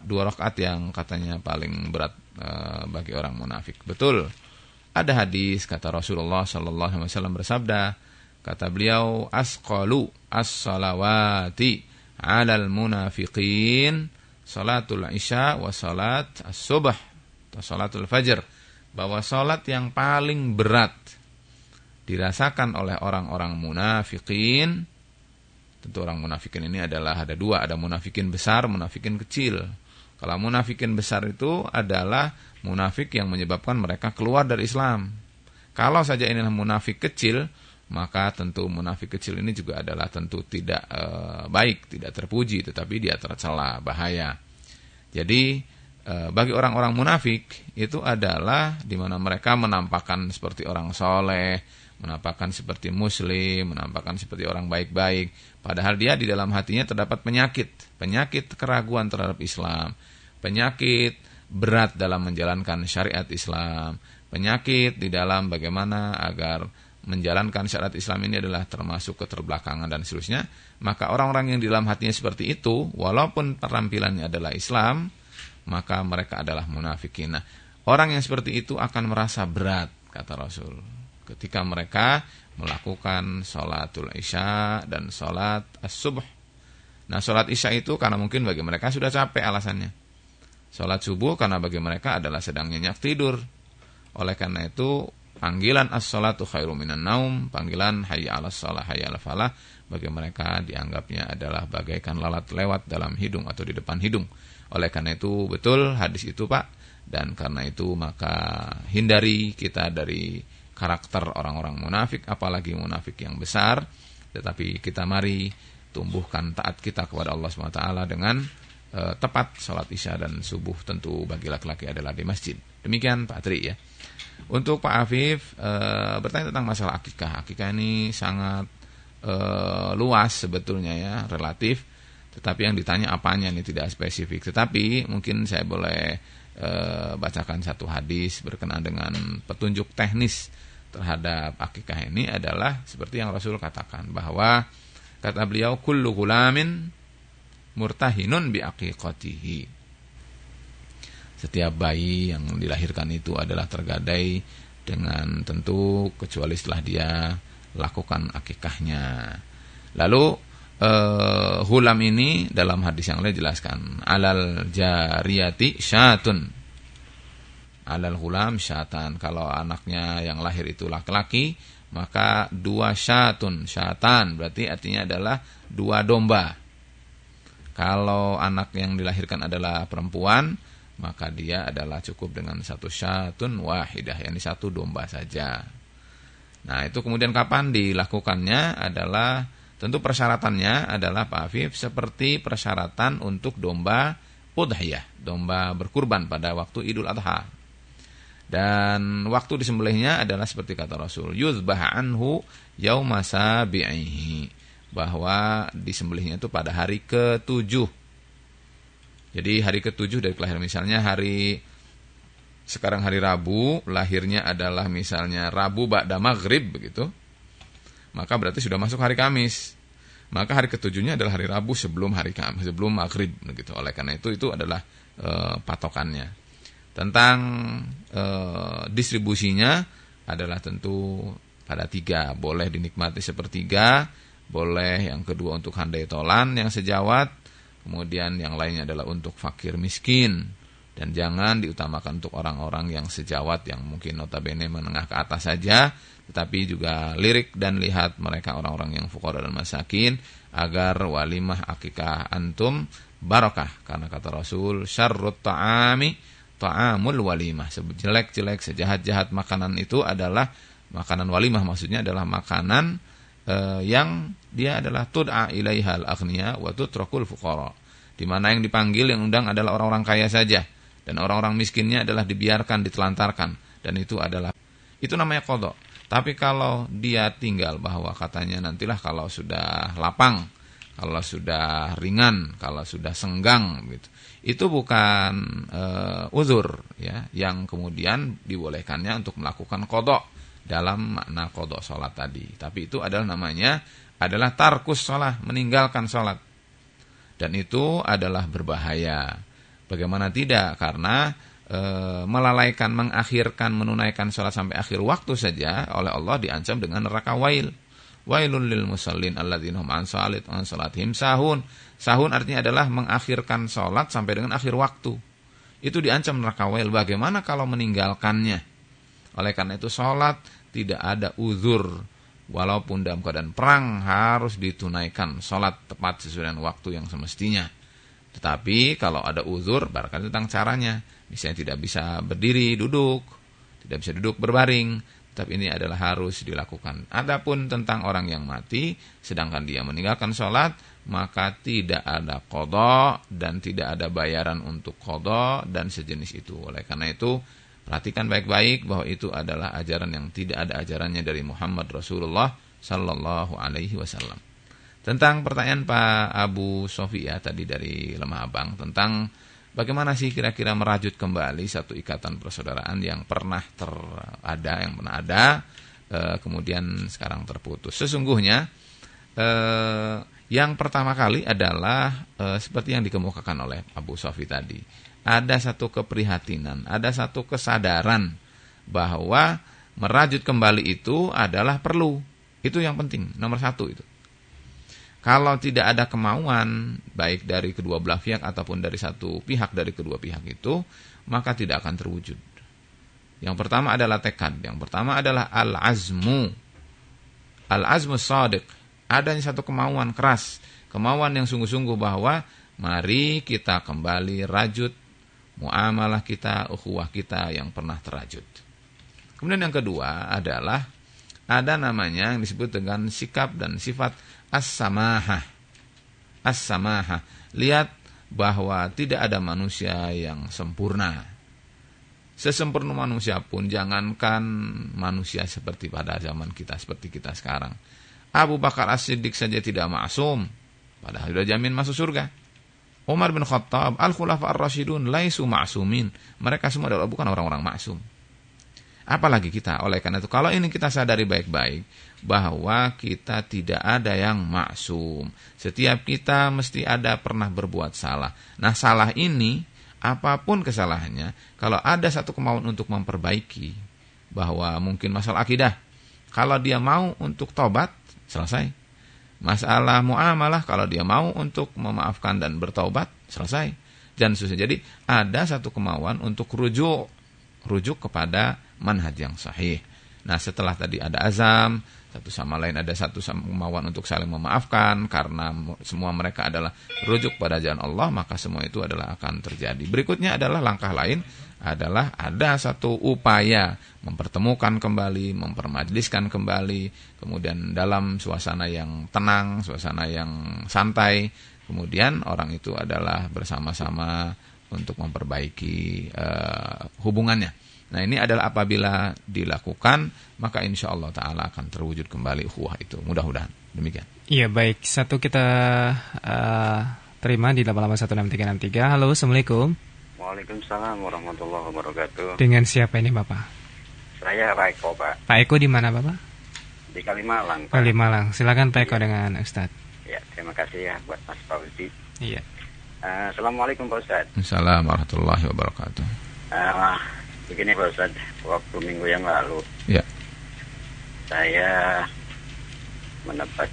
dua rakaat yang katanya paling berat e, bagi orang munafik. Betul. Ada hadis kata Rasulullah Shallallahu Alaihi Wasallam bersabda, kata beliau asqalu as-salawati alal munafiqin salatul isya wa salat as-subh atau salatul fajr bahwa salat yang paling berat dirasakan oleh orang-orang munafikin tentu orang munafikin ini adalah ada dua ada munafikin besar munafikin kecil. Kalau munafikin besar itu adalah munafik yang menyebabkan mereka keluar dari Islam. Kalau saja inilah munafik kecil maka tentu munafik kecil ini juga adalah tentu tidak e, baik tidak terpuji tetapi dia tercela bahaya. Jadi bagi orang-orang munafik itu adalah di mana mereka menampakkan seperti orang soleh menampakkan seperti muslim, menampakkan seperti orang baik-baik. Padahal dia di dalam hatinya terdapat penyakit, penyakit keraguan terhadap Islam, penyakit berat dalam menjalankan syariat Islam, penyakit di dalam bagaimana agar menjalankan syariat Islam ini adalah termasuk keterbelakangan dan seterusnya, maka orang-orang yang di dalam hatinya seperti itu, walaupun penampilannya adalah Islam, maka mereka adalah munafikin. Nah, orang yang seperti itu akan merasa berat, kata Rasul ketika mereka melakukan sholatul isya dan sholat as-subuh. Nah sholat isya itu karena mungkin bagi mereka sudah capek alasannya. Sholat subuh karena bagi mereka adalah sedang nyenyak tidur. Oleh karena itu panggilan as-sholatu khairu minan naum, panggilan hayya ala sholah, hayya ala falah, bagi mereka dianggapnya adalah bagaikan lalat lewat dalam hidung atau di depan hidung. Oleh karena itu betul hadis itu Pak, dan karena itu maka hindari kita dari karakter orang-orang munafik apalagi munafik yang besar. Tetapi kita mari tumbuhkan taat kita kepada Allah SWT dengan e, tepat sholat isya dan subuh tentu bagi laki-laki adalah di masjid. Demikian Pak Tri ya. Untuk Pak Afif e, bertanya tentang masalah akikah. Akikah ini sangat e, luas sebetulnya ya relatif tetapi yang ditanya apanya ini tidak spesifik tetapi mungkin saya boleh e, bacakan satu hadis berkenaan dengan petunjuk teknis terhadap akikah ini adalah seperti yang Rasul katakan bahwa kata beliau kullu gulamin murtahinun bi aqiqatihi. Setiap bayi yang dilahirkan itu adalah tergadai dengan tentu kecuali setelah dia lakukan akikahnya. Lalu uh, hulam ini dalam hadis yang lain jelaskan alal jariyati syatun alal hulam syatan. Kalau anaknya yang lahir itu laki-laki, maka dua syatun, syatan berarti artinya adalah dua domba. Kalau anak yang dilahirkan adalah perempuan, maka dia adalah cukup dengan satu syatun wahidah, yakni satu domba saja. Nah, itu kemudian kapan dilakukannya adalah tentu persyaratannya adalah Pak Afif seperti persyaratan untuk domba udhiyah, domba berkurban pada waktu Idul Adha. Dan waktu disembelihnya adalah seperti kata Rasul, yuzbah anhu yauma sabi'ihi. Bahwa disembelihnya itu pada hari ketujuh. Jadi hari ketujuh dari kelahiran misalnya hari sekarang hari Rabu, lahirnya adalah misalnya Rabu ba'da maghrib begitu. Maka berarti sudah masuk hari Kamis. Maka hari ketujuhnya adalah hari Rabu sebelum hari Kamis, sebelum maghrib begitu. Oleh karena itu itu adalah e, patokannya tentang e, distribusinya adalah tentu pada tiga boleh dinikmati sepertiga boleh yang kedua untuk handai tolan yang sejawat kemudian yang lainnya adalah untuk fakir miskin dan jangan diutamakan untuk orang-orang yang sejawat yang mungkin notabene menengah ke atas saja tetapi juga lirik dan lihat mereka orang-orang yang fukara dan masakin agar walimah akikah antum barokah karena kata Rasul syarrut ta'ami ta'amul walimah. Sejelek-jelek, sejahat-jahat makanan itu adalah makanan walimah maksudnya adalah makanan uh, yang dia adalah tud'a ilaihal aghnia wa tutrakul fuqara. Di mana yang dipanggil yang undang adalah orang-orang kaya saja dan orang-orang miskinnya adalah dibiarkan ditelantarkan dan itu adalah itu namanya kodok. Tapi kalau dia tinggal bahwa katanya nantilah kalau sudah lapang, kalau sudah ringan, kalau sudah senggang gitu itu bukan uh, uzur ya yang kemudian dibolehkannya untuk melakukan kodok dalam makna kodok sholat tadi. Tapi itu adalah namanya adalah tarkus sholat, meninggalkan sholat. Dan itu adalah berbahaya. Bagaimana tidak? Karena e, melalaikan, mengakhirkan, menunaikan sholat sampai akhir waktu saja oleh Allah diancam dengan neraka wail. Wailun lil musallin alladzina hum an salit an salatihim sahun. Sahun artinya adalah mengakhirkan sholat sampai dengan akhir waktu. Itu diancam neraka wail. Bagaimana kalau meninggalkannya? Oleh karena itu sholat tidak ada uzur. Walaupun dalam keadaan perang harus ditunaikan sholat tepat sesuai dengan waktu yang semestinya. Tetapi kalau ada uzur, barangkali tentang caranya. Misalnya tidak bisa berdiri, duduk, tidak bisa duduk berbaring, tapi ini adalah harus dilakukan. Adapun tentang orang yang mati, sedangkan dia meninggalkan sholat, maka tidak ada kodok dan tidak ada bayaran untuk kodok dan sejenis itu. Oleh karena itu, perhatikan baik-baik bahwa itu adalah ajaran yang tidak ada ajarannya dari Muhammad Rasulullah Sallallahu Alaihi Wasallam. Tentang pertanyaan Pak Abu Sofia tadi dari Lemah Abang tentang bagaimana sih kira-kira merajut kembali satu ikatan persaudaraan yang pernah terada, yang pernah ada, e, kemudian sekarang terputus. Sesungguhnya e, yang pertama kali adalah e, seperti yang dikemukakan oleh Abu Sofi tadi. Ada satu keprihatinan, ada satu kesadaran bahwa merajut kembali itu adalah perlu. Itu yang penting, nomor satu itu. Kalau tidak ada kemauan baik dari kedua belah pihak ataupun dari satu pihak dari kedua pihak itu, maka tidak akan terwujud. Yang pertama adalah tekad, yang pertama adalah al-azmu. Al-azmu sadiq, adanya satu kemauan keras, kemauan yang sungguh-sungguh bahwa mari kita kembali rajut muamalah kita, ukhuwah kita yang pernah terajut. Kemudian yang kedua adalah ada namanya yang disebut dengan sikap dan sifat as-samahah. As-samahah. Lihat bahwa tidak ada manusia yang sempurna. Sesempurna manusia pun jangankan manusia seperti pada zaman kita seperti kita sekarang. Abu Bakar As-Siddiq saja tidak maksum, padahal sudah jamin masuk surga. Umar bin Khattab, Al-Khulafa Ar-Rasyidun laisu ma'sumin. Mereka semua adalah bukan orang-orang maksum. Apalagi kita. Oleh karena itu, kalau ini kita sadari baik-baik bahwa kita tidak ada yang maksum. Setiap kita mesti ada pernah berbuat salah. Nah, salah ini apa pun kesalahannya, kalau ada satu kemauan untuk memperbaiki bahwa mungkin masalah akidah, kalau dia mau untuk tobat, selesai. Masalah muamalah kalau dia mau untuk memaafkan dan bertobat, selesai. Dan susah. Jadi ada satu kemauan untuk rujuk rujuk kepada manhaj yang sahih. Nah, setelah tadi ada azam, satu sama lain ada satu kemauan untuk saling memaafkan karena semua mereka adalah rujuk pada jalan Allah maka semua itu adalah akan terjadi. Berikutnya adalah langkah lain adalah ada satu upaya mempertemukan kembali, mempermajliskan kembali, kemudian dalam suasana yang tenang, suasana yang santai, kemudian orang itu adalah bersama-sama untuk memperbaiki uh, hubungannya. Nah ini adalah apabila dilakukan maka insya Allah Taala akan terwujud kembali ukhuwah itu. Mudah-mudahan demikian. Iya baik. Satu kita uh, terima di 8816363. Halo, assalamualaikum. Waalaikumsalam warahmatullahi wabarakatuh. Dengan siapa ini Bapak? Saya Pak Eko Pak. Pak Eko di mana Bapak? Di Kalimalang Pak. Kalimalang. Silakan Pak Eko ya. dengan Ustaz. Ya terima kasih ya buat Mas Fauzi. Iya. Uh, Assalamualaikum Pak Ustaz. Assalamualaikum warahmatullahi wabarakatuh. Uh, begini Pak Ustaz, waktu minggu yang lalu ya. saya mendapat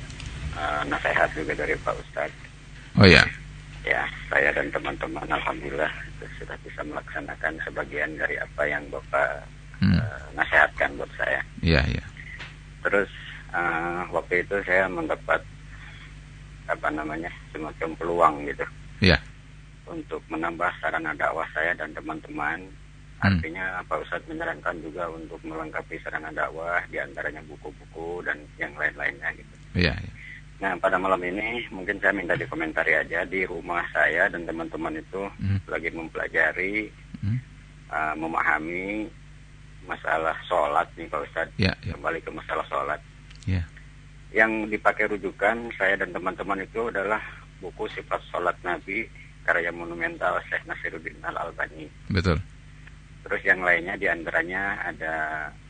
uh, nasihat juga dari Pak Ustaz. Oh ya. Ya, saya dan teman-teman Alhamdulillah sudah bisa melaksanakan sebagian dari apa yang Bapak hmm. uh, nasihatkan buat saya. Iya, iya. Terus uh, waktu itu saya mendapat apa namanya semacam peluang gitu. Iya. Untuk menambah sarana dakwah saya dan teman-teman. Artinya Pak Ustadz menyarankan juga untuk melengkapi sarana dakwah, di antaranya buku-buku dan yang lain-lainnya gitu. Iya. iya. Nah pada malam ini mungkin saya minta dikomentari aja di rumah saya dan teman-teman itu hmm. lagi mempelajari, hmm. uh, memahami masalah sholat nih Pak Ustadz. Ya, ya. Kembali ke masalah sholat. Ya. Yang dipakai rujukan saya dan teman-teman itu adalah buku sifat sholat Nabi karya monumental Syekh Nasiruddin Al Albani. Betul. Terus yang lainnya di antaranya ada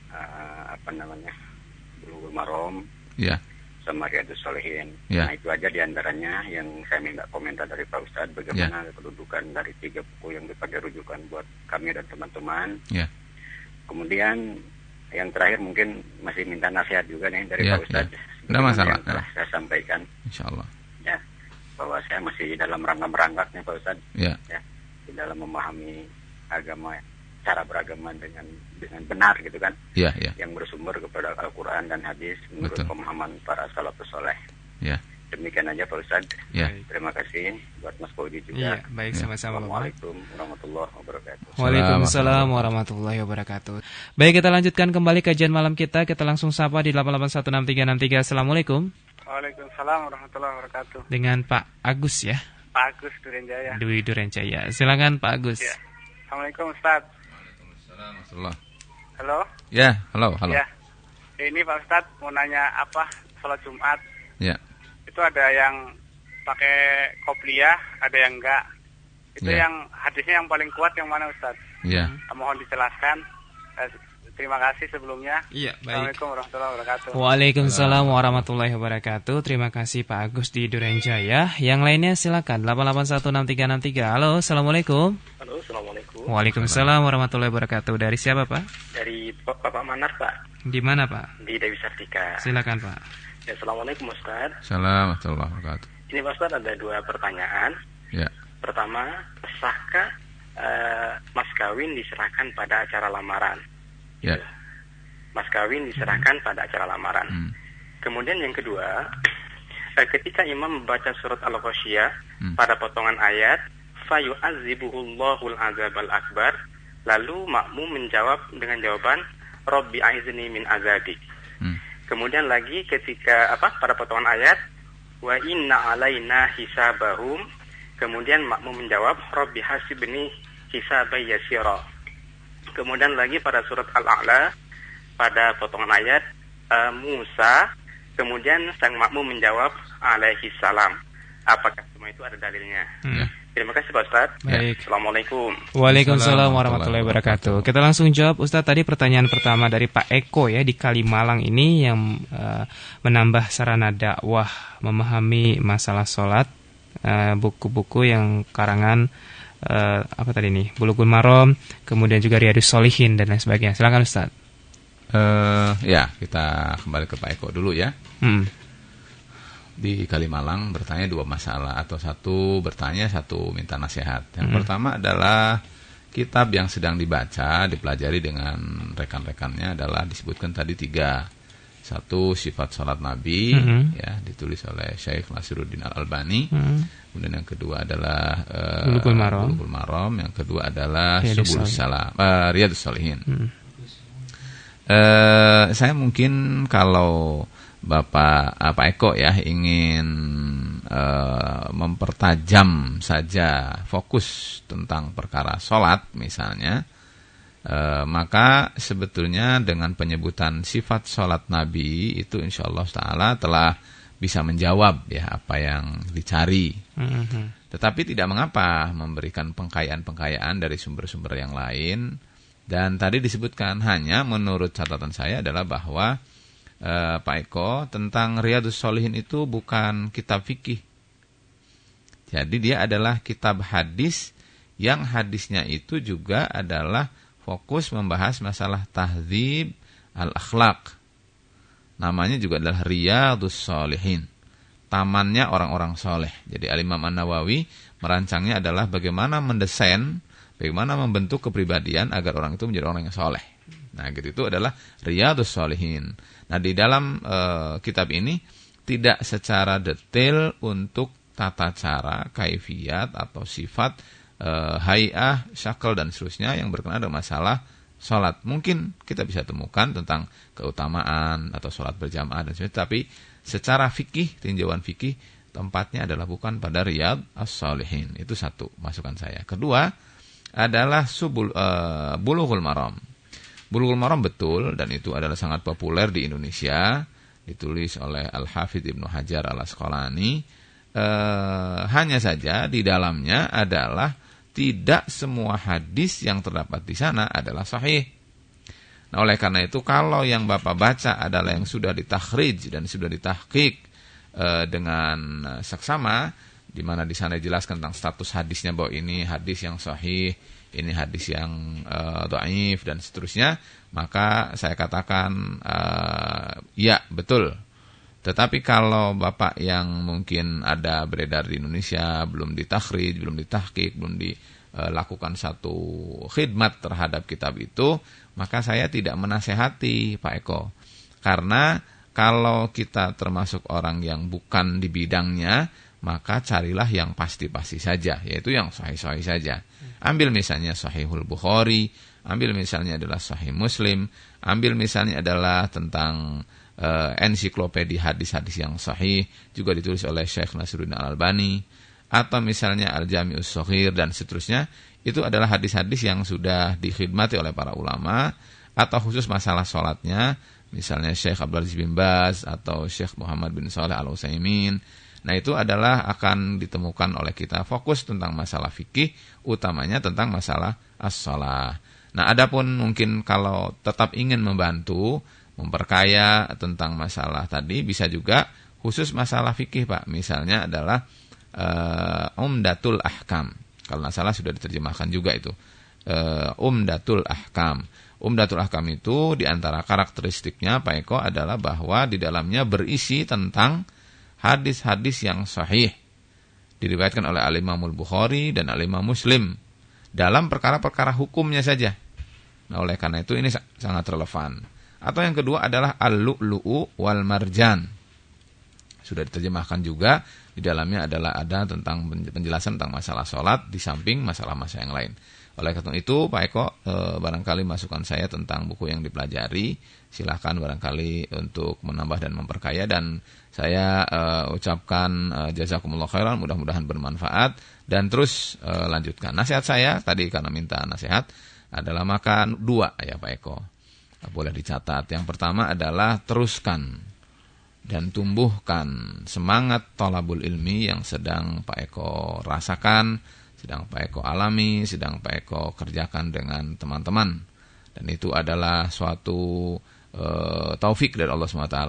uh, apa namanya Bulughul Marom, ya, sama Riyadus Solehin. Ya. Nah itu aja di antaranya yang saya minta komentar dari Pak Ustadz bagaimana kedudukan dari tiga buku yang dipakai rujukan buat kami dan teman-teman. ya, Kemudian yang terakhir mungkin masih minta nasihat juga nih dari Ya, Pak Ustadz. ya. Nggak Sebagaimana masalah, Yang telah ya. saya sampaikan insya Allah. ya bahwa saya masih dalam rangka merangkaknya Pak Ustadz Ya, ya di dalam memahami agama cara beragama dengan dengan benar gitu kan ya, ya, yang bersumber kepada Al-Quran dan hadis menurut Betul. pemahaman para salafus soleh. ya, Demikian aja Pak Ustadz. ya. Terima kasih buat Mas Iya, juga. baik Ya. sama-sama. Assalamualaikum warahmatullahi wabarakatuh. Waalaikumsalam warahmatullahi wabarakatuh. Baik, kita lanjutkan kembali kajian malam kita. Kita langsung sapa di 8816363. Assalamualaikum. Waalaikumsalam warahmatullahi wabarakatuh. Dengan Pak Agus ya, Pak Agus Durenjaya. Dwi Durencaya. Silakan Pak Agus. Ya. Assalamualaikum Ustaz. Assalamualaikum. Halo. Ya, halo, halo. Ya. Ini Pak Ustaz mau nanya apa sholat Jumat Ya, itu ada yang pakai kopiah, ada yang enggak. Itu Ya. yang hadisnya yang paling kuat yang mana Ustaz? ya. Mohon dijelaskan. Terima kasih sebelumnya. Iya, Assalamualaikum warahmatullahi wabarakatuh. Waalaikumsalam warahmatullahi wabarakatuh. Terima kasih Pak Agus di Durenjaya. Yang lainnya silakan 8816363. Halo, Assalamualaikum. Halo, Assalamualaikum. Waalaikumsalam warahmatullahi wabarakatuh. Dari siapa Pak? Dari Bapak Manar Pak, Di mana Pak? di Dewi Sartika. Silakan Pak. Ya, Assalamualaikum Ustaz. Assalamualaikum warahmatullahi wabarakatuh. Ini Pak Ustaz ada dua pertanyaan. Ya, Pertama, sahkah eh, mas kawin diserahkan pada acara lamaran? Ya. Mas kawin diserahkan pada acara lamaran. Hmm. Kemudian yang kedua, eh, ketika imam membaca surat Al-Ghasyiyah Hmm. pada potongan ayat, fayu'azibuhullahul azabal akbar, lalu makmum menjawab dengan jawaban, Robbi aizni min azabi. Hmm. Kemudian lagi ketika apa pada potongan ayat, wa inna alaina hisabahum, kemudian makmum menjawab, Robbi hasibni hisabay yasira. Kemudian lagi pada surat Al-A'la pada potongan ayat eh, Musa kemudian sang makmum menjawab alaihi salam. Apakah semua itu ada dalilnya? Hmm. Terima kasih Pak Ustaz. Baik. Assalamualaikum. Waalaikumsalam warahmatullahi wabarakatuh. Kita langsung jawab Ustadz tadi pertanyaan pertama dari Pak Eko ya di Kalimalang ini yang eh, menambah sarana dakwah memahami masalah sholat eh, buku-buku yang karangan eh, apa tadi nih Bulughul Maram kemudian juga Riyadus Solihin dan lain sebagainya. Silakan Ustadz. Eh, ya, kita kembali ke Pak Eko dulu ya. Hmm. Di Kalimalang bertanya dua masalah atau satu bertanya, satu minta nasihat. Yang Hmm. pertama adalah kitab yang sedang dibaca, dipelajari dengan rekan-rekannya adalah disebutkan tadi tiga. Satu sifat salat Nabi, Mhm. ya ditulis oleh Syekh Nasiruddin Al Albani. Hmm. Kemudian yang kedua adalah eh, Bulughul Maram. Maram. Yang kedua adalah Shalihin. Salam, eh, Riyadus Shalihin. Hmm. Eh, saya mungkin kalau Bapak apa Eko ya ingin eh, mempertajam saja fokus tentang perkara sholat misalnya, eh, maka sebetulnya dengan penyebutan sifat sholat Nabi itu insya Allah Taala telah bisa menjawab ya apa yang dicari. Mhm. Tetapi tidak mengapa memberikan pengkayaan-pengkayaan dari sumber-sumber yang lain. Dan tadi disebutkan hanya menurut catatan saya adalah bahwa eh, Pak Eko tentang Riyadus Solihin itu bukan kitab fikih. Jadi dia adalah kitab hadis yang hadisnya itu juga adalah fokus membahas masalah tahzib al-akhlaq. Namanya juga adalah Riyadus Solihin tamannya orang-orang soleh. Jadi Al-Imam An-Nawawi merancangnya adalah bagaimana mendesain, bagaimana membentuk kepribadian agar orang itu menjadi orang yang soleh. Nah, gitu itu adalah Riyadus Solihin. Nah, di dalam eh, kitab ini tidak secara detail untuk tata cara, kaifiat atau sifat eh, hayah, syakal dan seterusnya yang berkenaan dengan masalah sholat. Mungkin kita bisa temukan tentang keutamaan atau sholat berjamaah dan sebagainya. Tapi secara fikih, tinjauan fikih, tempatnya adalah bukan pada riyad as-salihin. Itu satu masukan saya. Kedua adalah subul, uh, bulughul maram. Bulughul maram betul dan itu adalah sangat populer di Indonesia. Ditulis oleh Al-Hafidh Ibnu Hajar al-Asqalani. eh, hanya saja di dalamnya adalah tidak semua hadis yang terdapat di sana adalah sahih. Nah, oleh karena itu kalau yang Bapak baca adalah yang sudah ditakhrij dan sudah ditahqiq e, dengan seksama di mana di sana dijelaskan tentang status hadisnya bahwa ini hadis yang sahih, ini hadis yang e, dhaif dan seterusnya, maka saya katakan e, ya betul tetapi kalau Bapak yang mungkin ada beredar di Indonesia belum ditakhrij, belum ditahkik, belum dilakukan satu khidmat terhadap kitab itu, maka saya tidak menasehati Pak Eko. Karena kalau kita termasuk orang yang bukan di bidangnya, maka carilah yang pasti-pasti saja, yaitu yang sahih-sahih saja. Ambil misalnya Sahihul Bukhari, ambil misalnya adalah Sahih Muslim, ambil misalnya adalah tentang uh, ensiklopedia hadis-hadis yang sahih juga ditulis oleh Syekh Nasruddin Al-Albani atau misalnya Al-Jami'us Sohir dan seterusnya itu adalah hadis-hadis yang sudah dikhidmati oleh para ulama atau khusus masalah sholatnya misalnya Syekh Abdul Aziz bin Baz atau Syekh Muhammad bin Saleh Al Utsaimin nah itu adalah akan ditemukan oleh kita fokus tentang masalah fikih utamanya tentang masalah as-shalah. Nah adapun mungkin kalau tetap ingin membantu memperkaya tentang masalah tadi. Bisa juga khusus masalah fikih Pak. Misalnya adalah uh, Umdatul Ahkam. Kalau nggak salah sudah diterjemahkan juga itu. Uh, Umdatul Ahkam. Umdatul Ahkam itu di antara karakteristiknya Pak Eko adalah bahwa di dalamnya berisi tentang hadis-hadis yang sahih. Diriwayatkan oleh Al-Imamul Bukhari dan Al-Imam Muslim. Dalam perkara-perkara hukumnya saja. Nah, oleh karena itu ini sangat relevan. Atau yang kedua adalah al-lu'lu'u wal marjan. Sudah diterjemahkan juga di dalamnya adalah ada tentang penjelasan tentang masalah sholat di samping masalah-masalah yang lain. Oleh karena itu, Pak Eko, e, barangkali masukan saya tentang buku yang dipelajari, silahkan barangkali untuk menambah dan memperkaya dan saya e, ucapkan e, jazakumullah khairan, mudah-mudahan bermanfaat dan terus e, lanjutkan. Nasihat saya tadi karena minta nasihat adalah makan dua ya Pak Eko boleh dicatat. Yang pertama adalah teruskan dan tumbuhkan semangat tolabul ilmi yang sedang Pak Eko rasakan, sedang Pak Eko alami, sedang Pak Eko kerjakan dengan teman-teman. Dan itu adalah suatu e, taufik dari Allah SWT.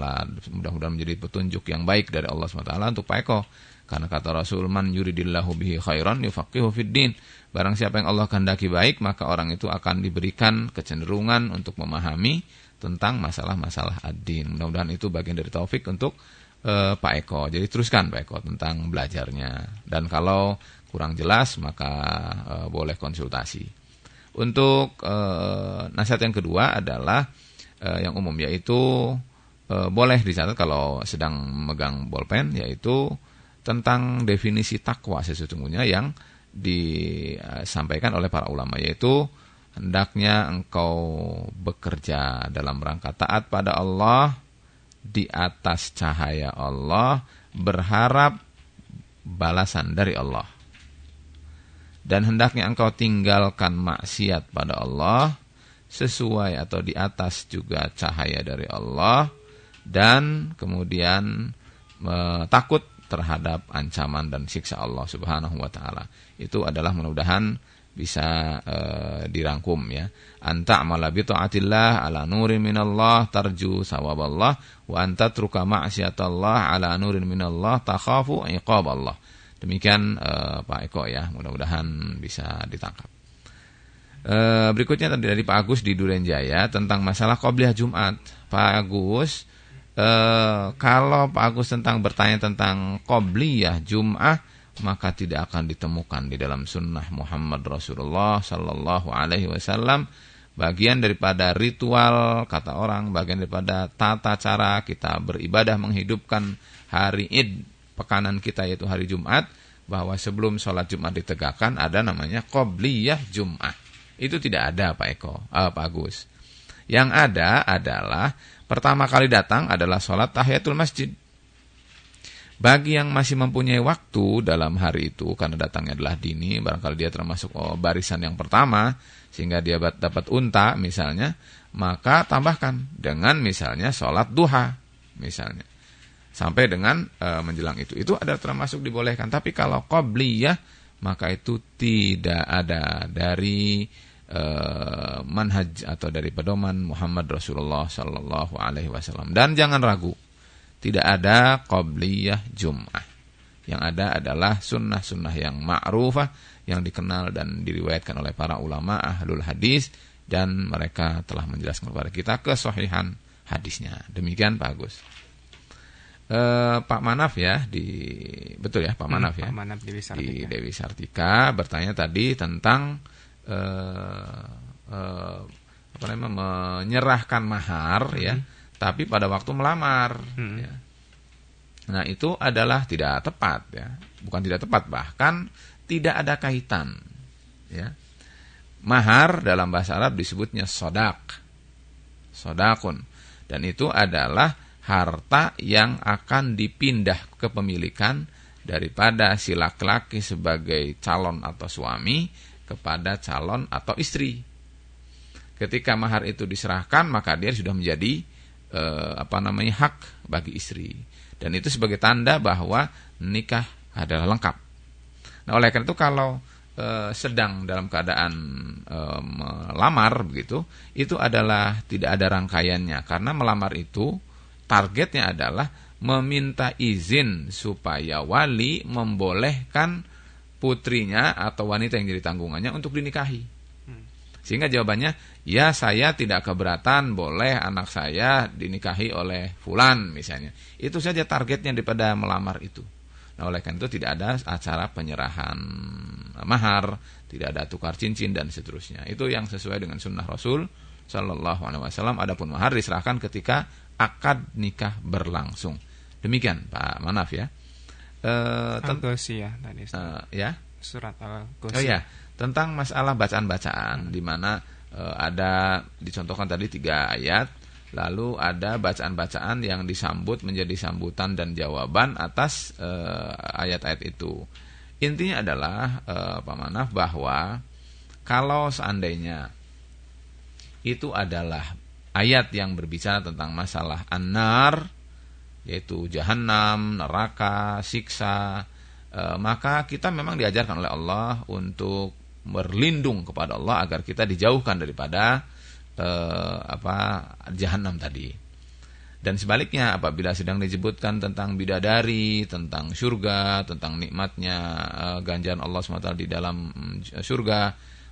Mudah-mudahan menjadi petunjuk yang baik dari Allah SWT untuk Pak Eko. Karena kata Rasul, man yuridillahu bihi khairan yufaqihu fid din. Barang siapa yang Allah kehendaki baik, maka orang itu akan diberikan kecenderungan untuk memahami tentang masalah-masalah ad-din. Mudah-mudahan itu bagian dari taufik untuk uh, Pak Eko. Jadi teruskan Pak Eko tentang belajarnya. Dan kalau kurang jelas, maka uh, boleh konsultasi. Untuk uh, nasihat yang kedua adalah uh, yang umum, yaitu uh, boleh dicatat kalau sedang megang bolpen, yaitu tentang definisi takwa sesungguhnya yang disampaikan oleh para ulama yaitu hendaknya engkau bekerja dalam rangka taat pada Allah di atas cahaya Allah berharap balasan dari Allah. Dan hendaknya engkau tinggalkan maksiat pada Allah sesuai atau di atas juga cahaya dari Allah dan kemudian takut terhadap ancaman dan siksa Allah Subhanahu wa taala. Itu adalah mudah-mudahan bisa e, dirangkum ya. Anta amala bi taatillah ala nurin minallah tarju sawaballah wa anta truka ma'siyatallah ala nurin minallah takhafu iqaballah. Demikian e, Pak Eko ya, mudah-mudahan bisa ditangkap. E, berikutnya tadi dari Pak Agus di Durenjaya tentang masalah qobliyah Jumat. Pak Agus e, kalau Pak Agus tentang bertanya tentang qobliyah Jum'ah maka tidak akan ditemukan di dalam sunnah Muhammad Rasulullah Sallallahu Alaihi Wasallam. Bagian daripada ritual kata orang bagian daripada tata cara kita beribadah menghidupkan hari id pekanan kita yaitu hari Jumat bahwa sebelum sholat Jumat ditegakkan ada namanya qobliyah Jum'ah. Itu tidak ada Pak Eko uh, Pak Agus. Yang ada adalah Pertama kali datang adalah sholat tahiyatul masjid. Bagi yang masih mempunyai waktu dalam hari itu, karena datangnya adalah dini, barangkali dia termasuk oh, barisan yang pertama, sehingga dia dapat unta misalnya, maka tambahkan dengan misalnya sholat duha misalnya. sampai dengan e, menjelang itu. Itu ada termasuk dibolehkan. Tapi kalau qobliyah maka itu tidak ada dari e, manhaj atau dari pedoman Muhammad Rasulullah Sallallahu Alaihi Wasallam. Dan jangan ragu, tidak ada qobliyah Jum'ah. Yang ada adalah sunnah-sunnah yang ma'rufah yang dikenal dan diriwayatkan oleh para ulama ahlul hadis dan mereka telah menjelaskan kepada kita kesohihan hadisnya. Demikian Pak Agus. E, Pak Manaf ya di betul ya Pak hmm, Manaf hmm, ya Pak Manaf Dewi Sartika. di Dewi Sartika bertanya tadi tentang e, e, apa namanya menyerahkan mahar ya, hmm. ya tapi pada waktu melamar hmm. ya. Nah itu adalah tidak tepat ya bukan tidak tepat bahkan tidak ada kaitan ya mahar dalam bahasa Arab disebutnya sodak sodakun dan itu adalah harta yang akan dipindah kepemilikan daripada si laki-laki sebagai calon atau suami kepada calon atau istri. Ketika mahar itu diserahkan, maka dia sudah menjadi eh, apa namanya hak bagi istri. Dan itu sebagai tanda bahwa nikah adalah lengkap. Nah, oleh karena itu kalau e, sedang dalam keadaan e, melamar begitu, itu adalah tidak ada rangkaiannya karena melamar itu targetnya adalah meminta izin supaya wali membolehkan putrinya atau wanita yang jadi tanggungannya untuk dinikahi. Hmm. Sehingga jawabannya, ya saya tidak keberatan boleh anak saya dinikahi oleh fulan misalnya. Itu saja targetnya daripada melamar itu. Nah, oleh karena itu tidak ada acara penyerahan mahar, tidak ada tukar cincin dan seterusnya. Itu yang sesuai dengan sunnah Rasul Shallallahu Alaihi Wasallam. Adapun mahar diserahkan ketika akad nikah berlangsung. Demikian Pak Manaf ya. Uh, ya tadi. Uh, ya. Surat al Oh ya, tentang masalah bacaan-bacaan hmm. di mana uh, ada dicontohkan tadi tiga ayat, lalu ada bacaan-bacaan yang disambut menjadi sambutan dan jawaban atas ayat-ayat uh, itu. Intinya adalah uh, Pak Manaf bahwa kalau seandainya itu adalah ayat yang berbicara tentang masalah anar yaitu jahanam, neraka, siksa, e, maka kita memang diajarkan oleh Allah untuk berlindung kepada Allah agar kita dijauhkan daripada e, apa jahanam tadi. Dan sebaliknya apabila sedang disebutkan tentang bidadari, tentang surga, tentang nikmatnya e, ganjaran Allah SWT di dalam mm, surga,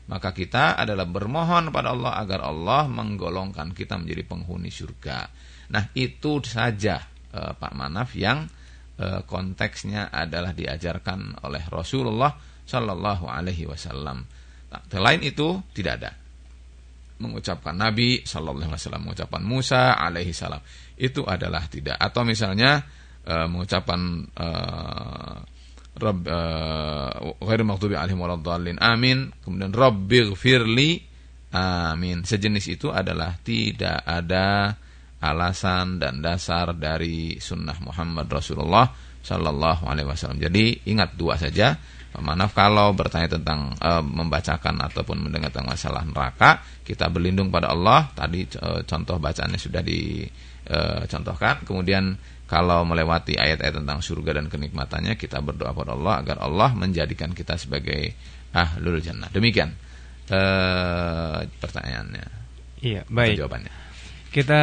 maka kita adalah bermohon pada Allah agar Allah menggolongkan kita menjadi penghuni surga. Nah, itu saja uh, Pak Manaf yang uh, konteksnya adalah diajarkan oleh Rasulullah Shallallahu alaihi wasallam. Selain itu tidak ada mengucapkan Nabi Shallallahu alaihi wasallam, mengucapkan Musa alaihi salam. Itu adalah tidak atau misalnya uh, mengucapkan uh, Rabb uh, ghairu maghdubi alaihim. Amin. Kemudian Rabbighfirli. Amin. Sejenis itu adalah tidak ada alasan dan dasar dari sunnah Muhammad Rasulullah Sallallahu Alaihi Wasallam. Jadi ingat dua saja. Maaf kalau bertanya tentang uh, membacakan ataupun mendengar tentang masalah neraka, kita berlindung pada Allah. Tadi uh, contoh bacaannya sudah dicontohkan. Kemudian kalau melewati ayat-ayat tentang surga dan kenikmatannya kita berdoa kepada Allah agar Allah menjadikan kita sebagai ahlul jannah. Demikian uh, pertanyaannya. Iya, baik. Jawabannya. Kita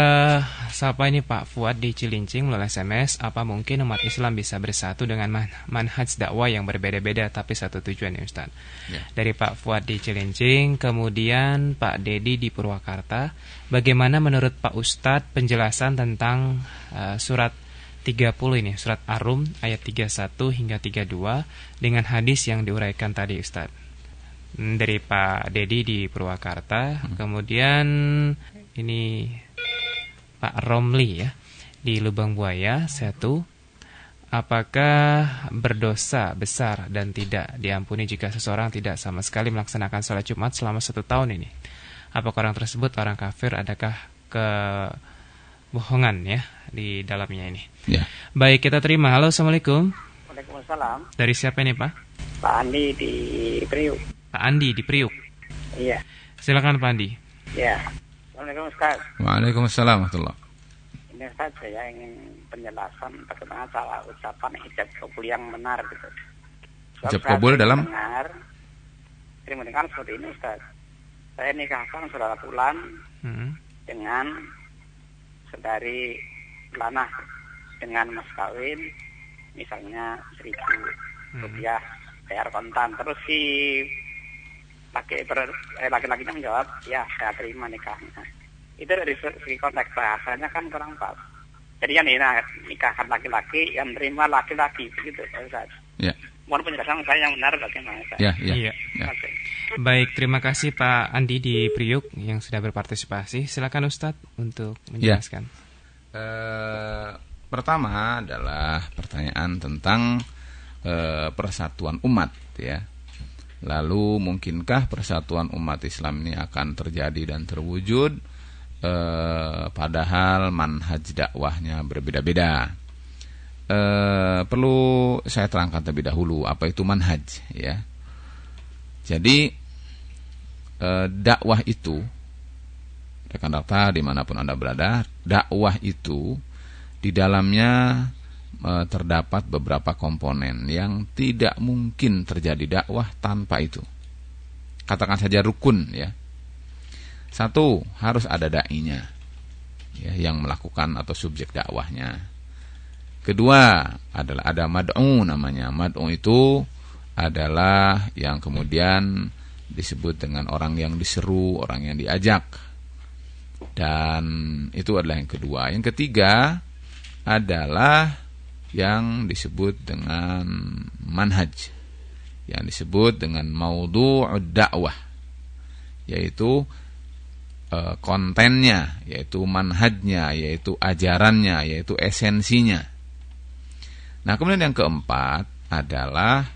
sapa ini Pak Fuad di Cilincing melalui SMS. Apa mungkin umat Islam bisa bersatu dengan man manhaj dakwah yang berbeda-beda tapi satu tujuan ya Ustaz? Ya. Dari Pak Fuad di Cilincing, kemudian Pak Dedi di Purwakarta. Bagaimana menurut Pak Ustadz penjelasan tentang uh, surat 30 ini surat Ar-Rum ayat 31 hingga 32 dengan hadis yang diuraikan tadi Ustaz. Hmm, dari Pak Dedi di Purwakarta, hmm. kemudian ini Pak Romli ya di Lubang Buaya satu apakah berdosa besar dan tidak diampuni jika seseorang tidak sama sekali melaksanakan sholat Jumat selama satu tahun ini? Apakah orang tersebut orang kafir? Adakah ke bohongan ya di dalamnya ini. Ya. Baik, kita terima. Halo, Assalamualaikum. Waalaikumsalam. Dari siapa ini, Pak? Pak Andi di Priuk. Pak Andi di Priuk. Iya. Silakan Pak Andi. Iya. Assalamualaikum Ustaz. Waalaikumsalam warahmatullahi ini saja saya ingin penjelasan bagaimana cara ucapan hijab kabul yang benar gitu. Hijab saya kabul dalam? mendengar, sering mendengar seperti ini Ustaz. Saya nikahkan saudara Fulan Hmm. dengan saudari Lana dengan mas kawin misalnya seribu Hmm. rupiah bayar kontan terus si laki eh, laki-lakinya menjawab ya saya terima nikahnya itu dari segi konteks bahasanya kan kurang pas jadi yang ini nah, nikahkan laki-laki yang terima laki-laki begitu Pak Ustaz. Ya, mohon penjelasan saya yang benar bagaimana Ustaz. ya, ya. Iya. ya. Oke. Baik, terima kasih Pak Andi di Priuk yang sudah berpartisipasi. Silakan Ustadz untuk menjelaskan. Eh, pertama adalah pertanyaan tentang eh, persatuan umat ya. Lalu mungkinkah persatuan umat Islam ini akan terjadi dan terwujud eh, padahal manhaj dakwahnya berbeda-beda. Eh, perlu saya terangkan terlebih dahulu apa itu manhaj ya. Jadi eh, dakwah itu rekan data di mana pun anda berada, dakwah itu di dalamnya e, terdapat beberapa komponen yang tidak mungkin terjadi dakwah tanpa itu. Katakan saja rukun ya. Satu harus ada dai-nya ya, yang melakukan atau subjek dakwahnya. Kedua adalah ada mad'u namanya. Mad'u itu adalah yang kemudian disebut dengan orang yang diseru, orang yang diajak. Dan itu adalah yang kedua. Yang ketiga adalah yang disebut dengan manhaj. Yang disebut dengan maudhu'ud dakwah. Yaitu e, kontennya, yaitu manhajnya, yaitu ajarannya, yaitu esensinya. Nah, kemudian yang keempat adalah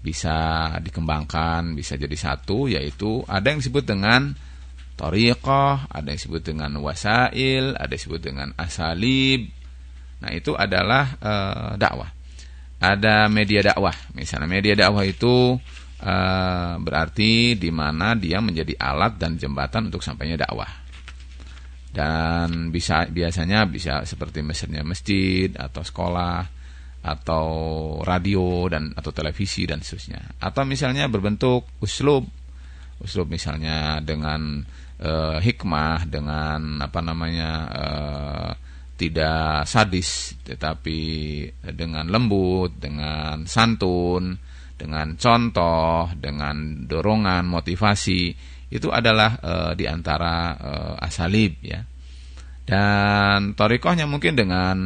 bisa dikembangkan, bisa jadi satu, yaitu ada yang disebut dengan Toriqoh, ada yang disebut dengan wasail, ada yang disebut dengan asalib. Nah, itu adalah e, dakwah. Ada media dakwah. Misalnya media dakwah itu e, berarti di mana dia menjadi alat dan jembatan untuk sampainya dakwah. Dan bisa biasanya bisa seperti misalnya masjid atau sekolah atau radio dan atau televisi dan seterusnya. Atau misalnya berbentuk uslub. Uslub misalnya dengan uh, hikmah dengan apa namanya uh, tidak sadis tetapi dengan lembut dengan santun dengan contoh dengan dorongan motivasi itu adalah uh, di antara uh, asalib ya dan torikohnya mungkin dengan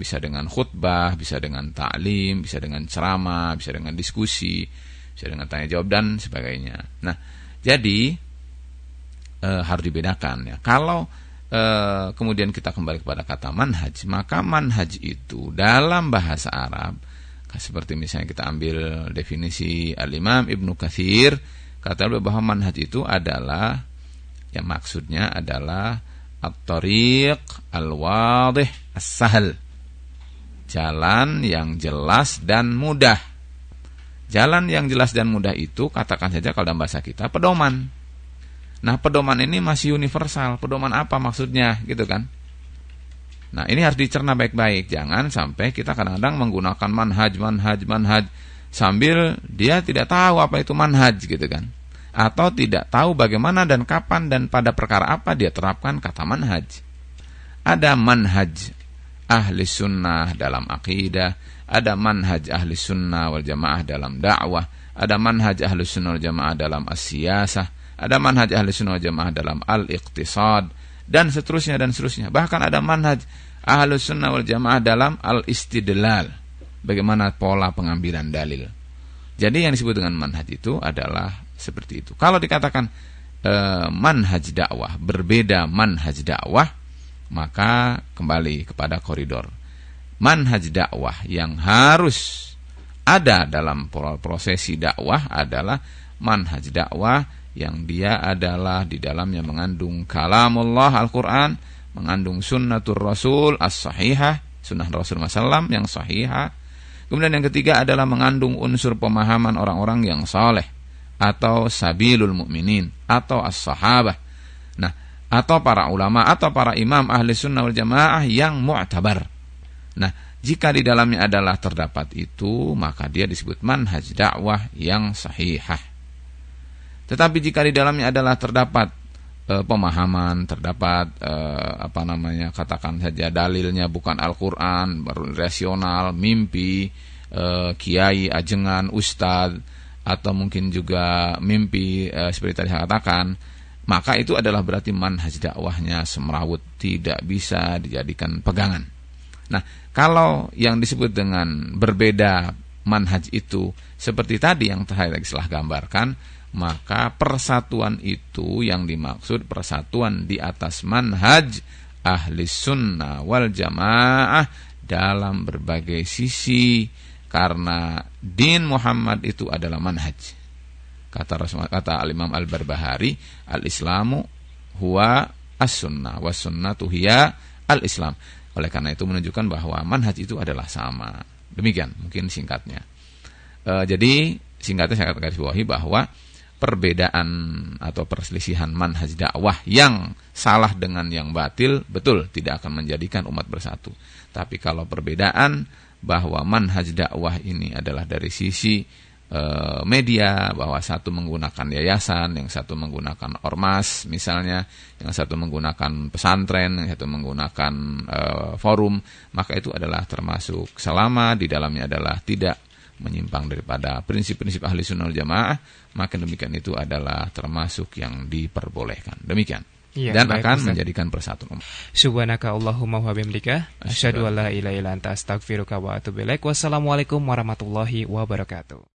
bisa dengan khutbah bisa dengan taklim bisa dengan ceramah bisa dengan diskusi bisa dengan tanya jawab dan sebagainya nah jadi e, harus dibedakan ya. Kalau e, kemudian kita kembali kepada kata manhaj, maka manhaj itu dalam bahasa Arab seperti misalnya kita ambil definisi Al-Imam Ibnu Katsir kata bahwa manhaj itu adalah yang maksudnya adalah at-tariq al-wadih as-sahl. Jalan yang jelas dan mudah. Jalan yang jelas dan mudah itu katakan saja kalau dalam bahasa kita pedoman. Nah, pedoman ini masih universal. Pedoman apa maksudnya, gitu kan? Nah, ini harus dicerna baik-baik. Jangan sampai kita kadang-kadang menggunakan manhaj, manhaj, manhaj sambil dia tidak tahu apa itu manhaj, gitu kan? Atau tidak tahu bagaimana dan kapan dan pada perkara apa dia terapkan kata manhaj. Ada manhaj ahli sunnah dalam akidah, ada manhaj ahli sunnah wal jamaah dalam dakwah, ada manhaj ahli sunnah wal jamaah dalam as-siyasah, ada manhaj ahli sunnah wal jamaah dalam al-iqtisad, dan seterusnya dan seterusnya. Bahkan ada manhaj ahli sunnah wal jamaah dalam al-istidlal, bagaimana pola pengambilan dalil. Jadi yang disebut dengan manhaj itu adalah seperti itu. Kalau dikatakan e, manhaj dakwah berbeda manhaj dakwah, maka kembali kepada koridor manhaj dakwah yang harus ada dalam prosesi dakwah adalah manhaj dakwah yang dia adalah di dalamnya mengandung kalamullah Al-Quran, mengandung sunnatul Rasul as-sahihah, sunnah Rasul SAW yang sahihah. Kemudian yang ketiga adalah mengandung unsur pemahaman orang-orang yang saleh atau sabilul mukminin atau as-sahabah. Nah, atau para ulama atau para imam ahli sunnah wal jamaah yang mu'tabar. Nah, jika di dalamnya adalah terdapat itu, maka dia disebut manhaj dakwah yang sahihah. Tetapi jika di dalamnya adalah terdapat e, pemahaman, terdapat e, apa namanya, katakan saja dalilnya bukan Al-Qur'an, baru rasional, mimpi, e, kiai, ajengan, ustadz atau mungkin juga mimpi e, seperti tadi saya katakan, maka itu adalah berarti manhaj dakwahnya semrawut tidak bisa dijadikan pegangan. Nah, kalau yang disebut dengan berbeda manhaj itu seperti tadi yang saya lagi setelah gambarkan, maka persatuan itu yang dimaksud persatuan di atas manhaj ahli sunnah wal jamaah dalam berbagai sisi karena din Muhammad itu adalah manhaj Kata Rasulullah kata Al Imam Al Barbahari, al Islamu huwa as-sunnah was sunnatu hiya al Islam. Oleh karena itu menunjukkan bahwa manhaj itu adalah sama. Demikian mungkin singkatnya. E, jadi singkatnya saya garis bawahi bahwa perbedaan atau perselisihan manhaj dakwah yang salah dengan yang batil betul tidak akan menjadikan umat bersatu. Tapi kalau perbedaan bahwa manhaj dakwah ini adalah dari sisi Eh, media bahwa satu menggunakan yayasan, yang satu menggunakan ormas misalnya, yang satu menggunakan pesantren, yang satu menggunakan e, forum, maka itu adalah termasuk selama di dalamnya adalah tidak menyimpang daripada prinsip-prinsip ahli sunnah jamaah, maka demikian itu adalah termasuk yang diperbolehkan. Demikian. Ya, dan akan Ustaz. menjadikan persatuan umat. Subhanaka Allahumma wa bihamdika asyhadu an la ilaha illa anta astaghfiruka wa atubu ilaik. Wassalamualaikum warahmatullahi wabarakatuh.